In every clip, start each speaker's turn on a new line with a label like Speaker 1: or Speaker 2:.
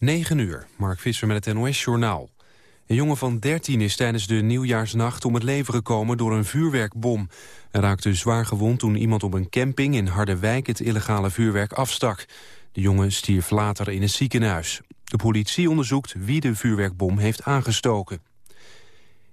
Speaker 1: 9 uur, Mark Visser met het NOS-journaal. Een jongen van 13 is tijdens de nieuwjaarsnacht om het leven gekomen door een vuurwerkbom. Hij raakte zwaar gewond toen iemand op een camping in Harderwijk het illegale vuurwerk afstak. De jongen stierf later in het ziekenhuis. De politie onderzoekt wie de vuurwerkbom heeft aangestoken.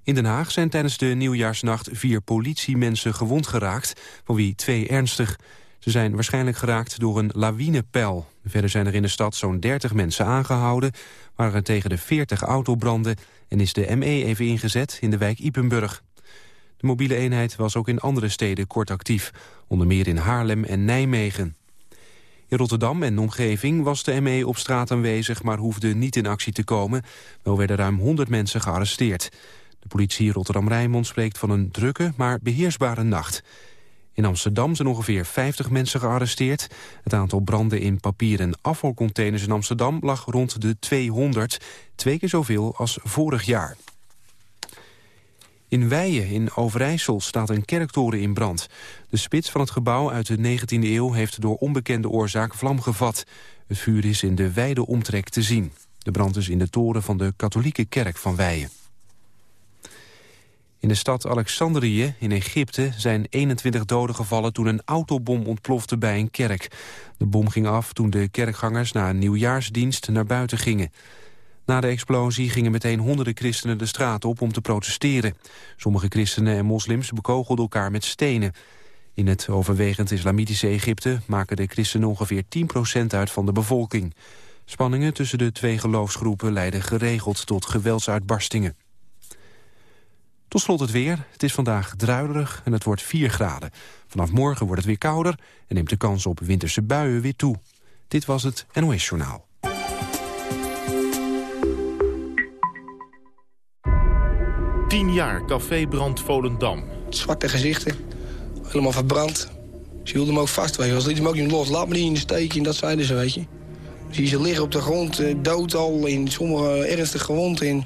Speaker 1: In Den Haag zijn tijdens de nieuwjaarsnacht vier politiemensen gewond geraakt, van wie twee ernstig. Ze zijn waarschijnlijk geraakt door een lawinepijl. Verder zijn er in de stad zo'n 30 mensen aangehouden... waren er tegen de 40 autobranden... en is de ME even ingezet in de wijk Ipenburg. De mobiele eenheid was ook in andere steden kort actief. Onder meer in Haarlem en Nijmegen. In Rotterdam en omgeving was de ME op straat aanwezig... maar hoefde niet in actie te komen. Wel werden ruim 100 mensen gearresteerd. De politie Rotterdam-Rijnmond spreekt van een drukke, maar beheersbare nacht... In Amsterdam zijn ongeveer 50 mensen gearresteerd. Het aantal branden in papieren afvalcontainers in Amsterdam lag rond de 200. Twee keer zoveel als vorig jaar. In Weijen in Overijssel staat een kerktoren in brand. De spits van het gebouw uit de 19e eeuw heeft door onbekende oorzaak vlam gevat. Het vuur is in de wijde omtrek te zien. De brand is in de toren van de katholieke kerk van Weijen. In de stad Alexandrië in Egypte zijn 21 doden gevallen toen een autobom ontplofte bij een kerk. De bom ging af toen de kerkgangers na een nieuwjaarsdienst naar buiten gingen. Na de explosie gingen meteen honderden christenen de straat op om te protesteren. Sommige christenen en moslims bekogelden elkaar met stenen. In het overwegend islamitische Egypte maken de christenen ongeveer 10% uit van de bevolking. Spanningen tussen de twee geloofsgroepen leiden geregeld tot geweldsuitbarstingen. Tot slot het weer. Het is vandaag druilerig en het wordt 4 graden. Vanaf morgen wordt het weer kouder en neemt de kans op winterse buien weer toe. Dit was het NOS Journaal.
Speaker 2: Tien jaar Café Brand Volendam.
Speaker 3: Zwarte gezichten, helemaal verbrand. Ze hielden hem ook vast, weet je. Ze lieten hem ook niet los. Laat me niet in de steek en dat zeiden ze, weet je. Zie je ze liggen op de grond, eh, dood al, in sommige ernstig gewond. In.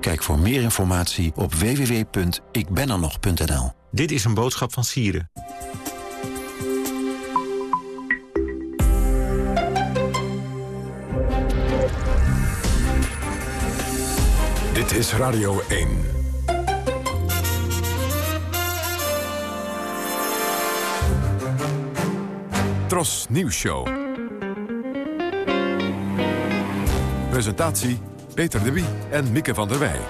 Speaker 4: Kijk voor meer informatie op www.ikbenernog.nl.
Speaker 5: Dit is een boodschap van Sieren.
Speaker 6: Dit is Radio 1. Tros Nieuws Show. Presentatie Peter de Wie en Mieke van der Wij.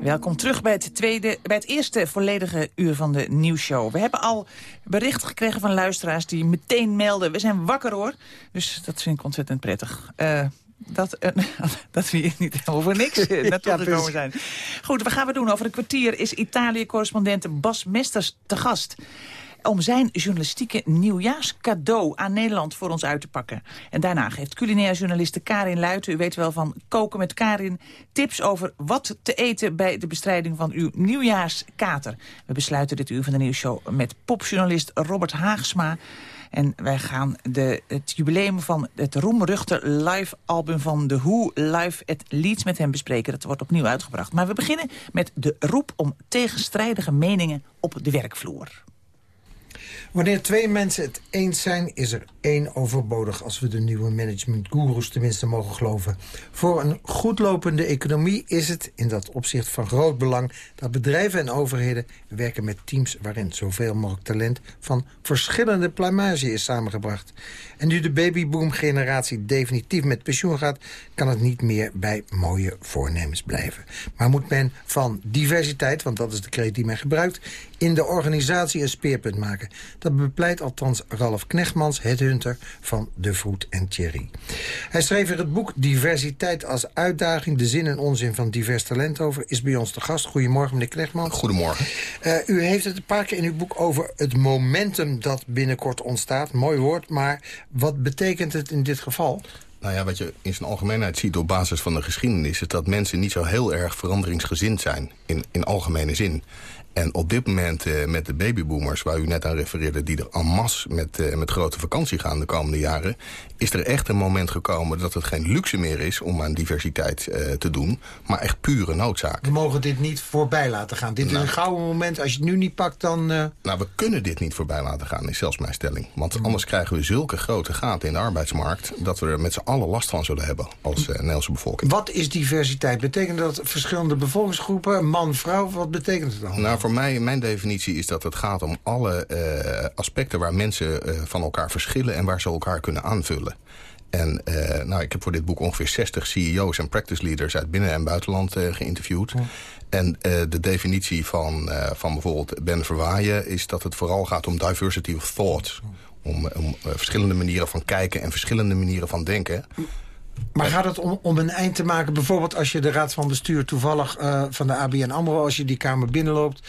Speaker 7: Welkom terug bij het, tweede, bij het eerste volledige uur van de nieuwsshow. We hebben al bericht gekregen van luisteraars die meteen melden... we zijn wakker hoor, dus dat vind ik ontzettend prettig. Uh, dat, uh, dat we hier niet helemaal voor niks naartoe ja, gekomen zijn. Goed, wat gaan we doen? Over een kwartier is Italië-correspondent Bas Mesters te gast om zijn journalistieke nieuwjaarscadeau aan Nederland voor ons uit te pakken. En daarna geeft culinair journaliste Karin Luiten, u weet wel van Koken met Karin, tips over wat te eten bij de bestrijding van uw nieuwjaarskater. We besluiten dit uur van de nieuwsshow met popjournalist Robert Haagsma. En wij gaan de, het jubileum van het roemruchte live-album van The Who live at Leeds met hem bespreken. Dat wordt opnieuw uitgebracht. Maar we beginnen met de roep om tegenstrijdige meningen op de werkvloer.
Speaker 8: Wanneer twee mensen het eens zijn, is er één overbodig... als we de nieuwe managementgoeroes tenminste mogen geloven. Voor een goedlopende economie is het in dat opzicht van groot belang... dat bedrijven en overheden werken met teams... waarin zoveel mogelijk talent van verschillende plumage is samengebracht. En nu de babyboom-generatie definitief met pensioen gaat... kan het niet meer bij mooie voornemens blijven. Maar moet men van diversiteit, want dat is de kreet die men gebruikt... in de organisatie een speerpunt maken. Dat bepleit althans Ralf Knechtmans, het Hunter van De Vroet en Thierry. Hij schreef er het boek Diversiteit als uitdaging... de zin en onzin van divers talent over. Is bij ons de gast. Goedemorgen, meneer Knechtman.
Speaker 9: Goedemorgen.
Speaker 8: Uh, u heeft het een paar keer in uw boek over het momentum dat binnenkort ontstaat. Mooi woord, maar wat betekent het in dit geval?
Speaker 9: Nou ja, wat je in zijn algemeenheid ziet op basis van de geschiedenis... is dat mensen niet zo heel erg veranderingsgezind zijn, in, in algemene zin. En op dit moment uh, met de babyboomers, waar u net aan refereerde... die er en masse met, uh, met grote vakantie gaan de komende jaren... is er echt een moment gekomen dat het geen luxe meer is... om aan diversiteit uh, te doen, maar echt pure noodzaak.
Speaker 8: We mogen dit niet voorbij laten gaan. Dit nou, is een gouden moment. Als je het nu niet pakt, dan...
Speaker 9: Nou, we kunnen dit niet voorbij laten gaan, is zelfs mijn stelling. Want mm. anders krijgen we zulke grote gaten in de arbeidsmarkt... dat we er met z'n allen last van zullen hebben als Nederlandse bevolking.
Speaker 8: Wat is diversiteit? Betekent dat verschillende bevolkingsgroepen, man, vrouw? Wat betekent het dan?
Speaker 9: Nou, voor mij, mijn definitie is dat het gaat om alle uh, aspecten waar mensen uh, van elkaar verschillen... en waar ze elkaar kunnen aanvullen. En uh, nou, ik heb voor dit boek ongeveer 60 CEO's en practice leaders uit binnen- en buitenland uh, geïnterviewd. Ja. En uh, de definitie van, van bijvoorbeeld Ben Verwaaien is dat het vooral gaat om diversity of thought. Om, om verschillende manieren van kijken en verschillende manieren van denken.
Speaker 8: Maar gaat het om, om een eind te maken? Bijvoorbeeld als je de raad van bestuur toevallig van de ABN AMRO... als je die kamer binnenloopt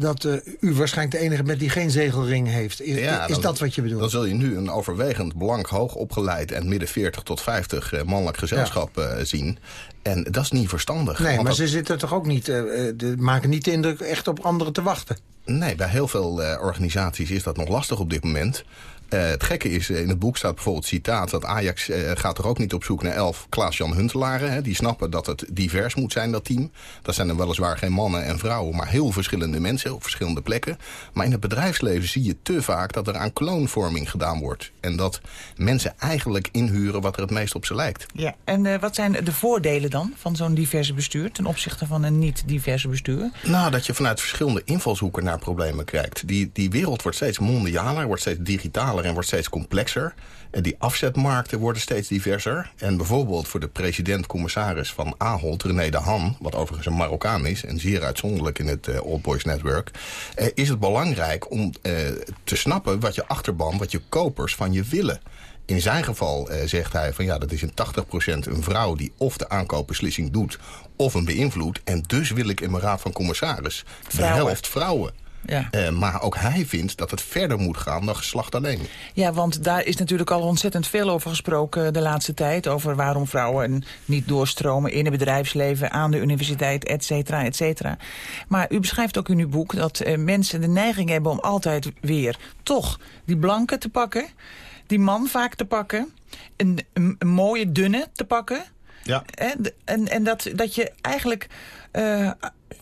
Speaker 8: dat uh, u waarschijnlijk de enige bent die geen zegelring heeft. Is, ja, is dan, dat wat je bedoelt?
Speaker 9: Dan zul je nu een overwegend blank, hoog opgeleid... en midden 40 tot 50 uh, mannelijk gezelschap ja. uh, zien. En dat is niet verstandig.
Speaker 8: Nee, maar dat... ze zitten toch ook niet... de, maken niet de indruk echt op anderen te wachten.
Speaker 9: Nee, bij heel veel organisaties is dat nog lastig op dit moment. Uh, het gekke is, in het boek staat bijvoorbeeld citaat... dat Ajax uh, gaat er ook niet op zoek naar elf Klaas-Jan Huntelaren. Hè. Die snappen dat het divers moet zijn, dat team. Dat zijn er weliswaar geen mannen en vrouwen... maar heel verschillende mensen op verschillende plekken. Maar in het bedrijfsleven zie je te vaak dat er aan kloonvorming gedaan wordt. En dat mensen eigenlijk inhuren wat er het meest op ze lijkt.
Speaker 7: Ja, en uh, wat zijn de voordelen dan van zo'n diverse bestuur... ten opzichte van een niet-diverse bestuur?
Speaker 9: Nou, dat je vanuit verschillende invalshoeken naar problemen kijkt. Die, die wereld wordt steeds mondialer, wordt steeds digitaler en wordt steeds complexer. En die afzetmarkten worden steeds diverser. En bijvoorbeeld voor de president-commissaris van Ahold, René de Han... wat overigens een Marokkaan is en zeer uitzonderlijk in het uh, Old Boys Network... Uh, is het belangrijk om uh, te snappen wat je achterban, wat je kopers van je willen. In zijn geval zegt hij van ja, dat is in 80% een vrouw die of de aankoopbeslissing doet of hem beïnvloedt. En dus wil ik in mijn raad van commissaris de helft vrouwen. Ja. Uh, maar ook hij vindt dat het verder moet gaan dan geslacht alleen.
Speaker 7: Ja, want daar is natuurlijk al ontzettend veel over gesproken de laatste tijd. Over waarom vrouwen niet doorstromen in het bedrijfsleven, aan de universiteit, et cetera, et cetera. Maar u beschrijft ook in uw boek dat uh, mensen de neiging hebben om altijd weer toch die blanke te pakken. Die man vaak te pakken. Een, een, een mooie dunne te pakken. Ja. En, en, en dat, dat je eigenlijk... Uh,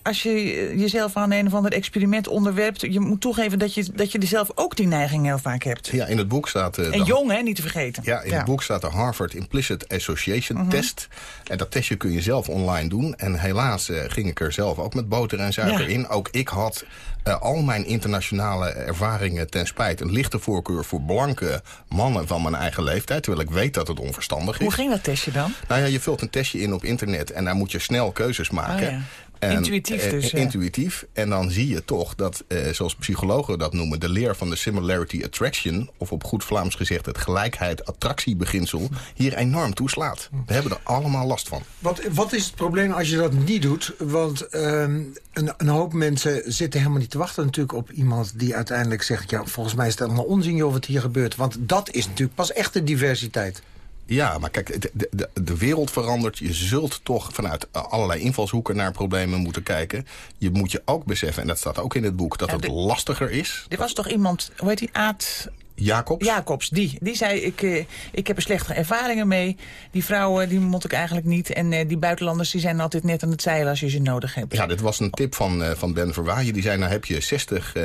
Speaker 7: als je jezelf aan een of ander experiment onderwerpt... je moet toegeven dat je, dat je zelf ook die neiging heel vaak hebt.
Speaker 9: Ja, in het boek staat... Uh,
Speaker 7: en jong, hè, niet te vergeten.
Speaker 9: Ja, in ja. het boek staat de Harvard Implicit Association uh -huh. Test. En dat testje kun je zelf online doen. En helaas uh, ging ik er zelf ook met boter en suiker ja. in. Ook ik had al mijn internationale ervaringen ten spijt... een lichte voorkeur voor blanke mannen van mijn eigen leeftijd... terwijl ik weet dat het onverstandig is.
Speaker 7: Hoe ging dat testje dan?
Speaker 9: Nou ja, je vult een testje in op internet... en daar moet je snel keuzes maken.
Speaker 7: Oh, ja. En, intuïtief dus.
Speaker 9: Uh, intuïtief. En dan zie je toch dat, uh, zoals psychologen dat noemen... de leer van de similarity attraction... of op goed Vlaams gezegd het gelijkheid-attractiebeginsel... hier enorm toeslaat. We hebben er allemaal last van.
Speaker 8: Wat, wat is het probleem als je dat niet doet? Want um, een, een, hoop mensen zitten helemaal niet te wachten natuurlijk op iemand... die uiteindelijk zegt, ja, volgens mij is het allemaal onzin joh, wat hier gebeurt. Want dat is natuurlijk pas echte diversiteit.
Speaker 9: Ja, maar kijk, de, de, de, wereld verandert. Je zult toch vanuit allerlei invalshoeken naar problemen moeten kijken. Je moet je ook beseffen, en dat staat ook in het boek, dat ja, de, het lastiger is.
Speaker 7: Er was toch iemand, hoe heet die, Aad...
Speaker 9: Jacobs?
Speaker 7: Jacobs, die. Die zei, ik, uh, ik heb er slechte ervaringen mee. Die vrouwen, die moet ik eigenlijk niet. En uh, die buitenlanders, die zijn altijd net aan het zeilen als je ze nodig hebt.
Speaker 9: Ja, dit was een tip van, uh, van Ben Verwaaien. Die zei, nou heb je 60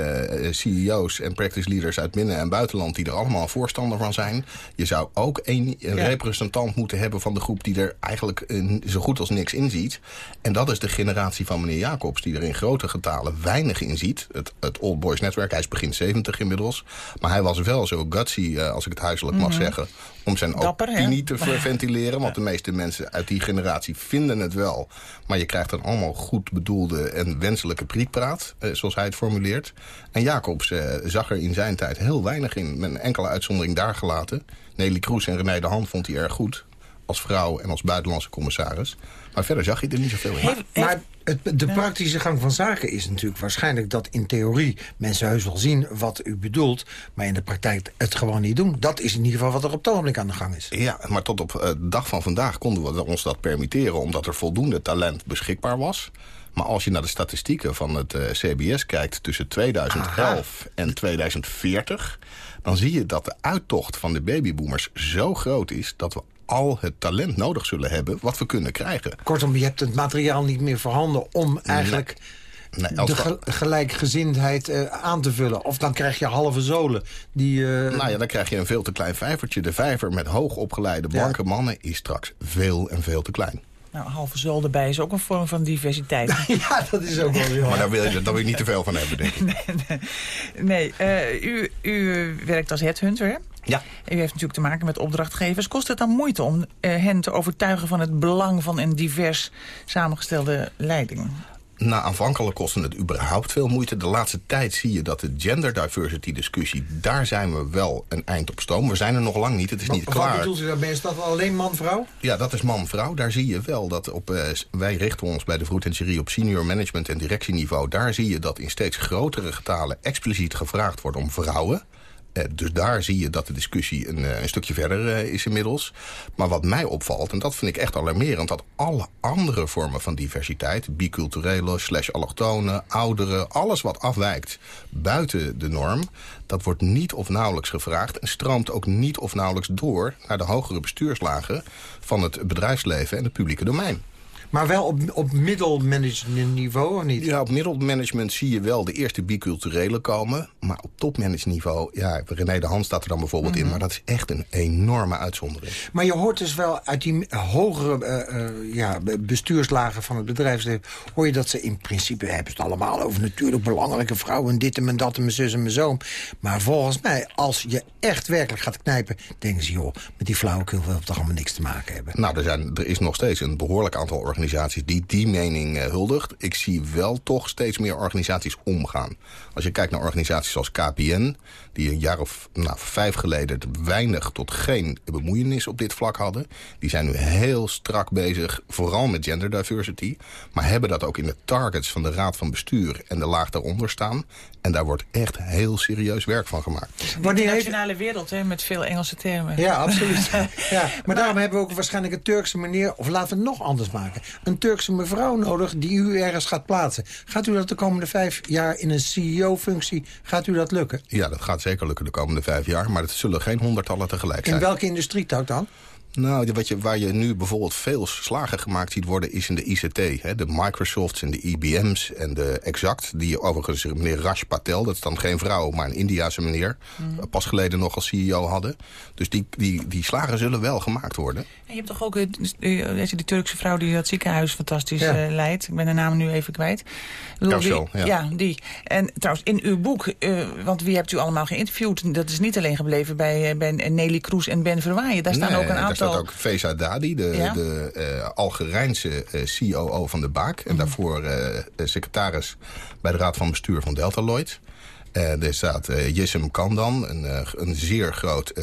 Speaker 9: CEO's en practice leaders uit binnen- en buitenland... die er allemaal voorstander van zijn. Je zou ook ja. representant moeten hebben van de groep... die er eigenlijk zo goed als niks in ziet. En dat is de generatie van meneer Jacobs... die er in grote getalen weinig in ziet. Het, het Old Boys Netwerk, hij is begin 70 inmiddels. Maar hij was wel wel zo gutsy, eh, als ik het huiselijk mag
Speaker 7: Mhm.
Speaker 9: zeggen... om zijn
Speaker 7: Dapper, hè?
Speaker 9: opinie te ventileren. Want de meeste mensen uit die generatie vinden het wel. Maar je krijgt dan allemaal goed bedoelde en wenselijke prietpraat... eh, zoals hij het formuleert. En Jacobs eh, zag er in zijn tijd heel weinig in. Met een enkele uitzondering daar gelaten. Nelly Kroes en René de Hand vond hij erg goed. Als vrouw en als buitenlandse commissaris. Maar verder zag hij er niet zoveel in.
Speaker 8: Maar, maar het, de praktische gang van zaken is natuurlijk waarschijnlijk dat in theorie mensen heus wel zien wat u bedoelt, maar in de praktijk het gewoon niet doen. Dat is in ieder geval wat er op het ogenblik aan de gang is.
Speaker 9: Ja, maar tot op eh, de dag van vandaag konden we ons dat permitteren... omdat er voldoende talent beschikbaar was. Maar als je naar de statistieken van het eh, CBS kijkt... tussen 2011 en 2040... dan zie je dat de uittocht van de babyboomers zo groot is... dat we al het talent nodig zullen hebben wat we kunnen krijgen.
Speaker 8: Kortom, je hebt het materiaal niet meer voorhanden om eigenlijk
Speaker 9: Nee, als
Speaker 8: de ge- gelijkgezindheid eh, aan te vullen. Of dan krijg je halve zolen. Die, eh,
Speaker 9: Nou ja, dan krijg je een veel te klein vijvertje. De vijver met hoogopgeleide blanke mannen is straks veel en veel te klein.
Speaker 7: Nou, halve zool erbij is ook een vorm van diversiteit.
Speaker 8: ja, dat is ook wel weer
Speaker 9: Maar daar wil je, daar wil je niet te veel van hebben, denk ik.
Speaker 7: nee, eh, u, u werkt als headhunter, hè?
Speaker 9: Ja.
Speaker 7: U heeft natuurlijk te maken met opdrachtgevers. Kost het dan moeite om eh, hen te overtuigen van het belang van een divers samengestelde leiding?
Speaker 9: Nou, aanvankelijk kostte het überhaupt veel moeite. De laatste tijd zie je dat de gender diversity discussie... daar zijn we wel een eind op stoom. We zijn er nog lang niet, het is niet
Speaker 8: Wat
Speaker 9: klaar.
Speaker 8: bedoelt u daarmee? Is dat alleen man-vrouw?
Speaker 9: Ja, dat is man-vrouw. Daar zie je wel dat op... eh, wij richten ons bij de Vroet en Serie op senior management en directieniveau. Daar zie je dat in steeds grotere getalen expliciet gevraagd wordt om vrouwen. Eh, dus daar zie je dat de discussie een, eh, een stukje verder eh, is inmiddels. Maar wat mij opvalt, en dat vind ik echt alarmerend... dat alle andere vormen van diversiteit... biculturele, slash allochtonen, ouderen... alles wat afwijkt buiten de norm... dat wordt niet of nauwelijks gevraagd... en stroomt ook niet of nauwelijks door... naar de hogere bestuurslagen van het bedrijfsleven en het publieke domein.
Speaker 8: Maar wel op, op middelmanagement niveau, of niet?
Speaker 9: Ja, op middelmanagement zie je wel de eerste biculturele komen. Maar op topmanagement-niveau, ja, René de Hand staat er dan bijvoorbeeld in. Maar dat is echt een enorme uitzondering.
Speaker 8: Maar je hoort dus wel uit die hogere eh, eh, ja, be- bestuurslagen van het bedrijfsleven... hoor je dat ze in principe hebben het allemaal over natuurlijk belangrijke vrouwen... en dit en mijn dat en mijn zus en mijn zoon. Maar volgens mij, als je echt werkelijk gaat knijpen... denken ze, joh, met die flauwekul wil het toch allemaal niks te maken hebben.
Speaker 9: Nou, er, zijn, er is nog steeds een behoorlijk aantal organisaties die die mening eh, huldigt. Ik zie wel toch steeds meer organisaties omgaan. Als je kijkt naar organisaties als KPN... die een jaar of nou, vijf geleden weinig tot geen bemoeienis op dit vlak hadden... die zijn nu heel strak bezig, vooral met gender diversity... maar hebben dat ook in de targets van de Raad van Bestuur en de laag daaronder staan. En daar wordt echt heel serieus werk van gemaakt.
Speaker 7: De internationale wereld, hè, met veel Engelse termen.
Speaker 8: Ja, absoluut. ja, maar daarom hebben we ook waarschijnlijk een Turkse meneer... of laten we het nog anders maken. Een Turkse mevrouw nodig die u ergens gaat plaatsen. Gaat u dat de komende vijf jaar in een CEO-functie... gaat u dat lukken?
Speaker 9: Ja, dat gaat zeker lukken de komende vijf jaar. Maar het zullen geen honderdtallen tegelijk zijn.
Speaker 8: In welke industrietak dan?
Speaker 9: Nou, wat je, waar je nu bijvoorbeeld veel slagen gemaakt ziet worden... is in de ICT. Hè? De Microsofts en de IBM's en de Exact. Die overigens meneer Raj Patel, dat is dan geen vrouw... maar een Indiase meneer,
Speaker 7: Mm.
Speaker 9: pas geleden nog als CEO hadden. Dus die, die, die slagen zullen wel gemaakt worden.
Speaker 7: En je hebt toch ook eh, eh, die Turkse vrouw die dat ziekenhuis fantastisch
Speaker 9: Ja.
Speaker 7: eh, leidt. Ik ben de naam nu even kwijt. Bedoel,
Speaker 9: Kaussel,
Speaker 7: die-
Speaker 9: ja.
Speaker 7: die. En trouwens, in uw boek, eh, want wie hebt u allemaal geïnterviewd? Dat is niet alleen gebleven bij, eh, bij Nelly Kroes en Ben Verwaaien. Daar staan
Speaker 9: Nee,
Speaker 7: ook een aantal...
Speaker 9: staat ook Feza Dadi, de,
Speaker 7: Ja?
Speaker 9: de eh, Algerijnse eh, COO van de Baak.
Speaker 7: Mhm.
Speaker 9: En daarvoor eh, secretaris bij de Raad van Bestuur van Deltaloid. Eh er staat Yesem Kandan, een, een zeer groot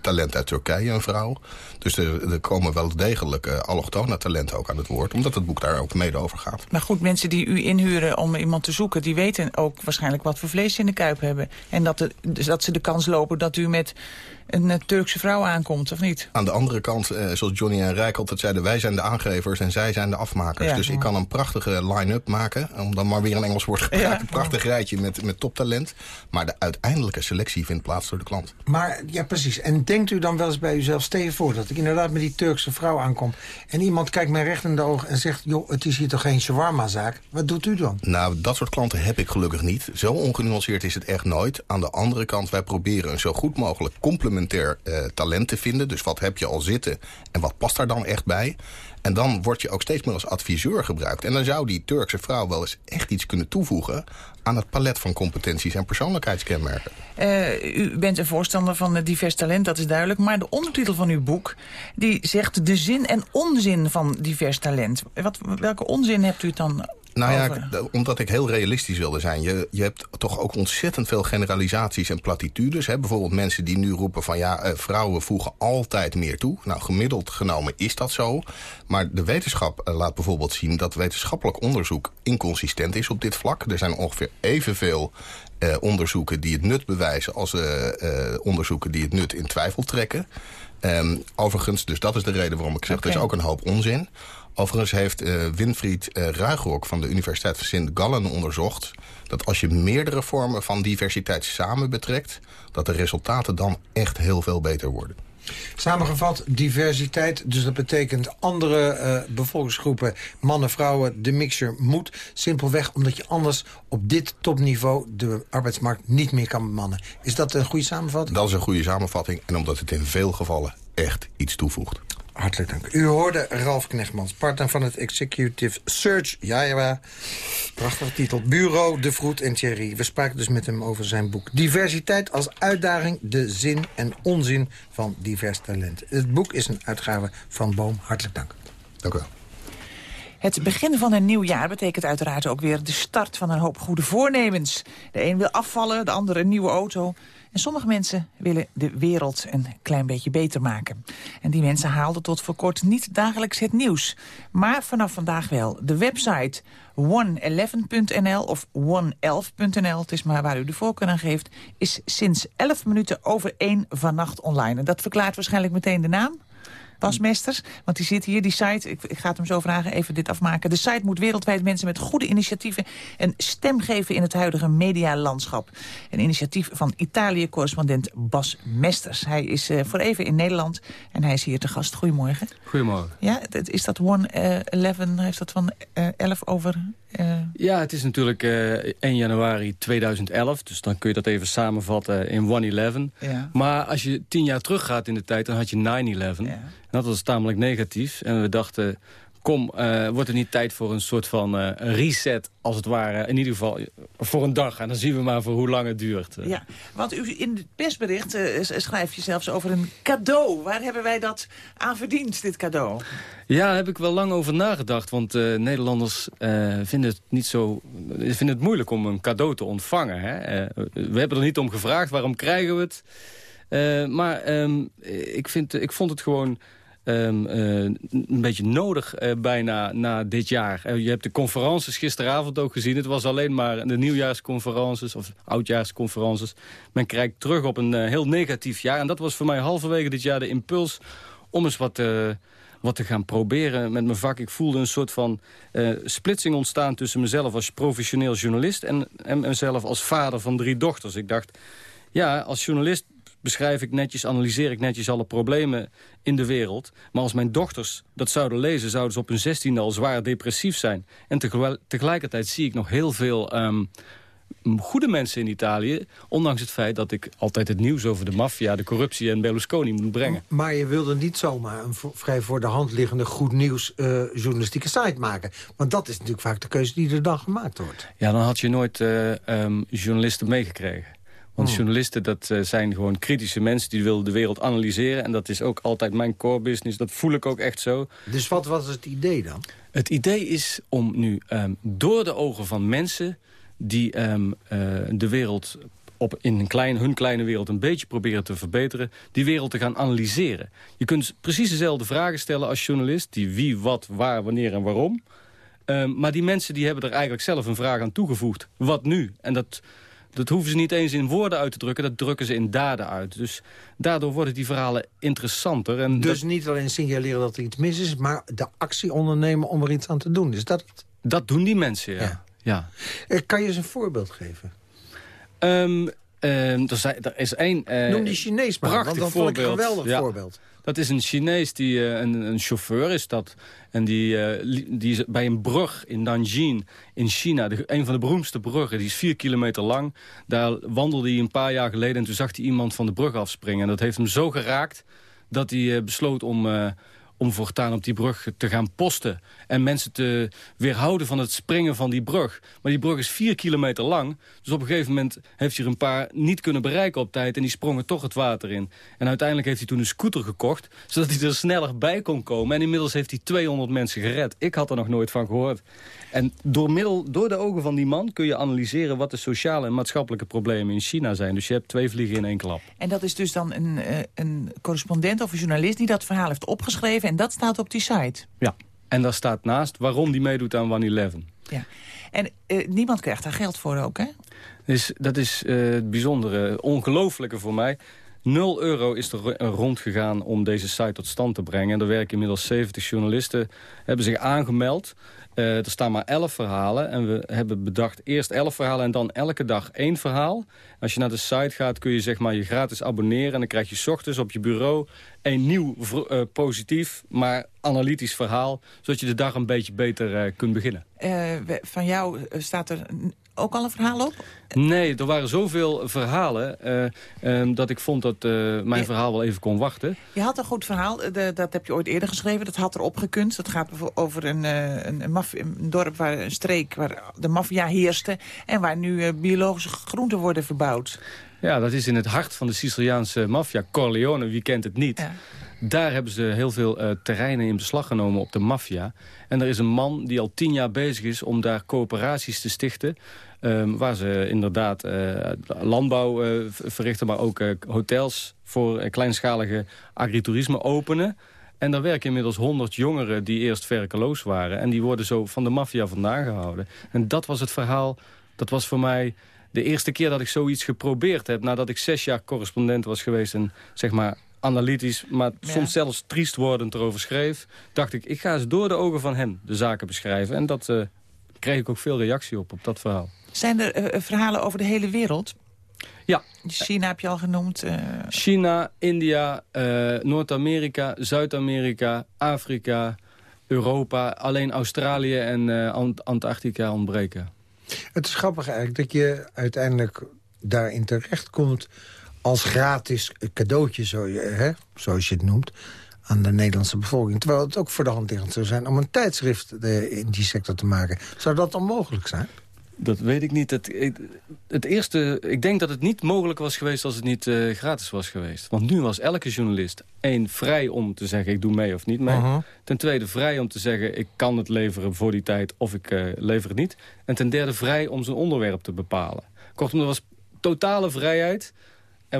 Speaker 9: talent uit Turkije, een vrouw. Dus er, er komen wel degelijk allochtone talenten ook aan het woord. Omdat het boek daar ook mede over gaat.
Speaker 7: Maar goed, mensen die u inhuren om iemand te zoeken... die weten ook waarschijnlijk wat voor vlees in de kuip hebben. En dat, de, dus dat ze de kans lopen dat u met een eh, Turkse vrouw aankomt, of niet?
Speaker 9: Aan de andere kant, eh, zoals Johnny en Rijk altijd zeiden... wij zijn de aangevers en zij zijn de afmakers.
Speaker 7: Ja.
Speaker 9: dus ik kan een prachtige line-up maken. Om dan maar weer een Engels woord te gebruiken. Een prachtig rijtje met, met toptalent. Maar de uiteindelijke selectie vindt plaats door de klant.
Speaker 8: Maar ja, precies. En denkt u dan wel eens bij uzelf, stel je voor dat ik inderdaad met die Turkse vrouw aankom... en iemand kijkt mij recht in de ogen en zegt... joh, het is hier toch geen shawarma-zaak? Wat doet u dan?
Speaker 9: Nou, dat soort klanten heb ik gelukkig niet. Zo ongenuanceerd is het echt nooit. Aan de andere kant, wij proberen een zo goed mogelijk complementair eh, talent te vinden. Dus wat heb je al zitten en wat past daar dan echt bij? En dan word je ook steeds meer als adviseur gebruikt. En dan zou die Turkse vrouw wel eens echt iets kunnen toevoegen... aan het palet van competenties en persoonlijkheidskenmerken.
Speaker 7: Uh, u bent een voorstander van divers talent, dat is duidelijk. Maar de ondertitel van uw boek die zegt de zin en onzin van divers talent. Wat, welke onzin hebt u dan
Speaker 9: nou ja, omdat ik heel realistisch wilde zijn. Je, je hebt toch ook ontzettend veel generalisaties en platitudes. Hè? Bijvoorbeeld mensen die nu roepen van ja, eh, vrouwen voegen altijd meer toe. Nou, gemiddeld genomen is dat zo. Maar de wetenschap eh, laat bijvoorbeeld zien dat wetenschappelijk onderzoek inconsistent is op dit vlak. Er zijn ongeveer evenveel eh, onderzoeken die het nut bewijzen... als eh, eh onderzoeken die het nut in twijfel trekken. Um, overigens, dus dat is de reden waarom ik zeg... Okay. er is ook een hoop onzin. Overigens heeft uh, Winfried uh, Ruigrok van de Universiteit van Sint-Gallen onderzocht... dat als je meerdere vormen van diversiteit samen betrekt... dat de resultaten dan echt heel veel beter worden.
Speaker 8: Samengevat, diversiteit, dus dat betekent andere uh, bevolkingsgroepen, mannen, vrouwen, de mixture moet. Simpelweg omdat je anders op dit topniveau de arbeidsmarkt niet meer kan bemannen. Is dat een goede samenvatting?
Speaker 9: Dat is een goede samenvatting en omdat het in veel gevallen echt iets toevoegt.
Speaker 8: Hartelijk dank. U hoorde Ralf Knechtmans, partner van het Executive Search. Ja, ja, prachtige titel. Bureau, De Vroet en Thierry. We spraken dus met hem over zijn boek. Diversiteit als uitdaging, de zin en onzin van divers talent. Het boek is een uitgave van Boom. Hartelijk dank.
Speaker 9: Dank u wel.
Speaker 7: Het begin van een nieuw jaar betekent uiteraard ook weer de start van een hoop goede voornemens. De een wil afvallen, de ander een nieuwe auto. En sommige mensen willen de wereld een klein beetje beter maken. En die mensen haalden tot voor kort niet dagelijks het nieuws. Maar vanaf vandaag wel. De website 111.nl of 111.nl, het is maar waar u de voorkeur aan geeft... is sinds 11 minuten over 1 vannacht online. En dat verklaart waarschijnlijk meteen de naam. Bas Mesters. Want die zit hier, die site, ik, ik ga het hem zo vragen, even dit afmaken. De site moet wereldwijd mensen met goede initiatieven een stem geven in het huidige medialandschap. Een initiatief van Italië-correspondent Bas Mesters. Hij is uh, voor even in Nederland en hij is hier te gast. Goedemorgen.
Speaker 10: Goedemorgen.
Speaker 7: Ja, is dat 111, uh, heeft dat van uh, 11 over
Speaker 10: uh... Ja, het is natuurlijk uh, 1 januari 2011. Dus dan kun je dat even samenvatten in 111. Ja. Maar als je tien jaar teruggaat in de tijd, dan had je 9-11. Ja. Dat was tamelijk negatief. En we dachten, kom, uh, wordt het niet tijd voor een soort van uh, reset, als het ware. In ieder geval voor een dag. En dan zien we maar voor hoe lang het duurt.
Speaker 7: Ja, want u, in het persbericht uh, schrijf je zelfs over een cadeau. Waar hebben wij dat aan verdiend, dit cadeau?
Speaker 10: Ja, daar heb ik wel lang over nagedacht. Want Nederlanders vinden, het niet zo, vinden het moeilijk om een cadeau te ontvangen. Hè? we hebben er niet om gevraagd, waarom krijgen we het? maar um, ik, vind, ik vond het gewoon Um, uh, een beetje nodig uh, bijna na dit jaar. Uh, je hebt de conferences gisteravond ook gezien. Het was alleen maar de nieuwjaarsconferences of oudjaarsconferences. Men kijkt terug op een heel negatief jaar. En dat was voor mij halverwege dit jaar de impuls om eens wat wat te gaan proberen met mijn vak. Ik voelde een soort van splitsing ontstaan tussen mezelf als professioneel journalist... En, en mezelf als vader van drie dochters. Ik dacht, ja, als journalist beschrijf ik netjes, analyseer ik netjes alle problemen in de wereld. Maar als mijn dochters dat zouden lezen, zouden ze op hun zestiende al zwaar depressief zijn. En tegelijkertijd zie ik nog heel veel... Um, goede mensen in Italië. Ondanks het feit dat ik altijd het nieuws over de maffia, de corruptie en Berlusconi moet brengen.
Speaker 8: Maar je wilde niet zomaar een vrij voor de hand liggende goed nieuws uh, journalistieke site maken. Want dat is natuurlijk vaak de keuze die er dan gemaakt wordt.
Speaker 10: Ja, dan had je nooit uh, um, journalisten meegekregen. Want hmm. journalisten, dat uh, zijn gewoon kritische mensen... die willen de wereld analyseren. En dat is ook altijd mijn core business. Dat voel ik ook echt zo.
Speaker 8: Dus wat was het idee dan?
Speaker 10: Het idee is om nu um, door de ogen van mensen... die um, uh, de wereld op in een klein, hun kleine wereld een beetje proberen te verbeteren... die wereld te gaan analyseren. Je kunt precies dezelfde vragen stellen als journalist. Die wie, wat, waar, wanneer en waarom. Um, maar die mensen die hebben er eigenlijk zelf een vraag aan toegevoegd. Wat nu? En dat dat hoeven ze niet eens in woorden uit te drukken, dat drukken ze in daden uit. Dus daardoor worden die verhalen interessanter. En
Speaker 8: dus niet alleen signaleren dat er iets mis is, maar de actie ondernemen om er iets aan te doen. Is dat
Speaker 10: Dat doen die mensen, ja. ja. ja.
Speaker 8: Eh, kan je eens een voorbeeld geven?
Speaker 10: Um, um, er, is één... Uh,
Speaker 8: Noem die Chinees maar, want dat
Speaker 10: voorbeeld.
Speaker 8: ik een geweldig ja. voorbeeld.
Speaker 10: Dat is een Chinees, die, uh, een, een, chauffeur is dat. En die, uh, die is bij een brug in Nanjing in China. De, een van de beroemdste bruggen. Die is vier kilometer lang. Daar wandelde hij een paar jaar geleden. En toen zag hij iemand van de brug afspringen. En dat heeft hem zo geraakt dat hij uh, besloot om om voortaan op die brug te gaan posten... en mensen te weerhouden van het springen van die brug. Maar die brug is vier kilometer lang. Dus op een gegeven moment heeft hij er een paar niet kunnen bereiken op tijd... en die sprongen toch het water in. En uiteindelijk heeft hij toen een scooter gekocht... zodat hij er sneller bij kon komen. En inmiddels heeft hij 200 mensen gered. Ik had er nog nooit van gehoord. En door, middel, door de ogen van die man kun je analyseren... wat de sociale en maatschappelijke problemen in China zijn. Dus je hebt twee vliegen in één klap.
Speaker 7: En dat is dus dan een, eh, een correspondent of een journalist... die dat verhaal heeft opgeschreven en dat staat op die site?
Speaker 10: Ja, en daar staat naast waarom die meedoet aan 1-11.
Speaker 7: Ja, en uh, niemand krijgt daar geld voor ook, hè?
Speaker 10: Dus dat is uh, het bijzondere, ongelooflijke voor mij. 0 euro is er rondgegaan om deze site tot stand te brengen. En er werken inmiddels 70 journalisten, hebben zich aangemeld. Uh, er staan maar 11 verhalen en we hebben bedacht eerst 11 verhalen en dan elke dag één verhaal. Als je naar de site gaat kun je zeg maar je gratis abonneren en dan krijg je s ochtends op je bureau een nieuw uh, positief, maar analytisch verhaal, zodat je de dag een beetje beter uh, kunt beginnen.
Speaker 7: van jou staat er ook al een verhaal op?
Speaker 10: Nee, er waren zoveel verhalen uh, um, dat ik vond dat uh, mijn verhaal wel even kon wachten.
Speaker 7: Je had een goed verhaal, de, dat heb je ooit eerder geschreven. Dat had erop gekund. Dat gaat over een, een, een, een, dorp, waar, een streek waar de maffia heerste... en waar nu biologische groenten worden verbouwd.
Speaker 10: Ja, dat is in het hart van de Siciliaanse maffia. Corleone, wie kent het niet? Ja. Daar hebben ze heel veel uh, terreinen in beslag genomen op de maffia. En er is een man die al tien jaar bezig is om daar coöperaties te stichten... Um, waar ze inderdaad uh, landbouw uh, verrichten, maar ook hotels voor kleinschalige agritourisme openen. En daar werken inmiddels honderd jongeren die eerst werkeloos waren. En die worden zo van de maffia vandaan gehouden. En dat was het verhaal, dat was voor mij de eerste keer dat ik zoiets geprobeerd heb... nadat ik zes jaar correspondent was geweest en zeg maar analytisch, maar soms zelfs triest wordend erover schreef... dacht ik, ik ga eens door de ogen van hem de zaken beschrijven. En dat uh, kreeg ik ook veel reactie op, op dat verhaal.
Speaker 7: Zijn er uh, verhalen over de hele wereld?
Speaker 10: Ja.
Speaker 7: China heb je al genoemd. Uh...
Speaker 10: China, India, Noord-Amerika, Zuid-Amerika, Afrika, Europa. Alleen Australië en Ant Antarctica ontbreken.
Speaker 8: Het is grappig eigenlijk dat je uiteindelijk daarin terechtkomt als gratis cadeautje, zo hè, zoals je het noemt aan de Nederlandse bevolking. Terwijl het ook voor de hand liggend zou zijn om een tijdschrift in die sector te maken. Zou dat onmogelijk zijn?
Speaker 10: Dat weet ik niet. Het, het, eerste, ik denk dat het niet mogelijk was geweest als het niet uh, gratis was geweest. Want nu was elke journalist één vrij om te zeggen ik doe mee of niet mee. Uh -huh. Ten tweede vrij om te zeggen ik kan het leveren voor die tijd of ik uh, lever het niet. En ten derde vrij om zijn onderwerp te bepalen. Kortom, er was totale vrijheid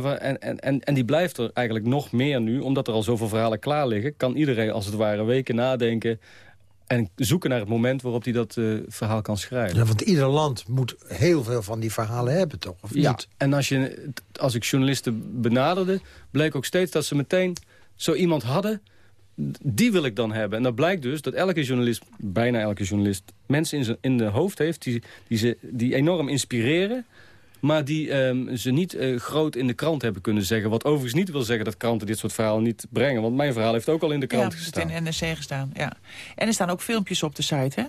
Speaker 10: en, en, en, en die blijft er eigenlijk nog meer nu, omdat er al zoveel verhalen klaar liggen. Kan iedereen als het ware weken nadenken en zoeken naar het moment waarop hij dat uh, verhaal kan schrijven.
Speaker 8: Ja, want ieder land moet heel veel van die verhalen hebben, toch? Of
Speaker 10: ja,
Speaker 8: niet?
Speaker 10: en als, je, als ik journalisten benaderde, bleek ook steeds dat ze meteen zo iemand hadden... die wil ik dan hebben. En dat blijkt dus dat elke journalist, bijna elke journalist... mensen in, zijn, in de hoofd heeft die, die, ze, die enorm inspireren maar die um, ze niet uh, groot in de krant hebben kunnen zeggen. Wat overigens niet wil zeggen dat kranten dit soort verhalen niet brengen. Want mijn verhaal heeft ook al in de krant
Speaker 7: ja,
Speaker 10: gestaan.
Speaker 7: Ja, in NRC gestaan, ja. En er staan ook filmpjes op de site, hè?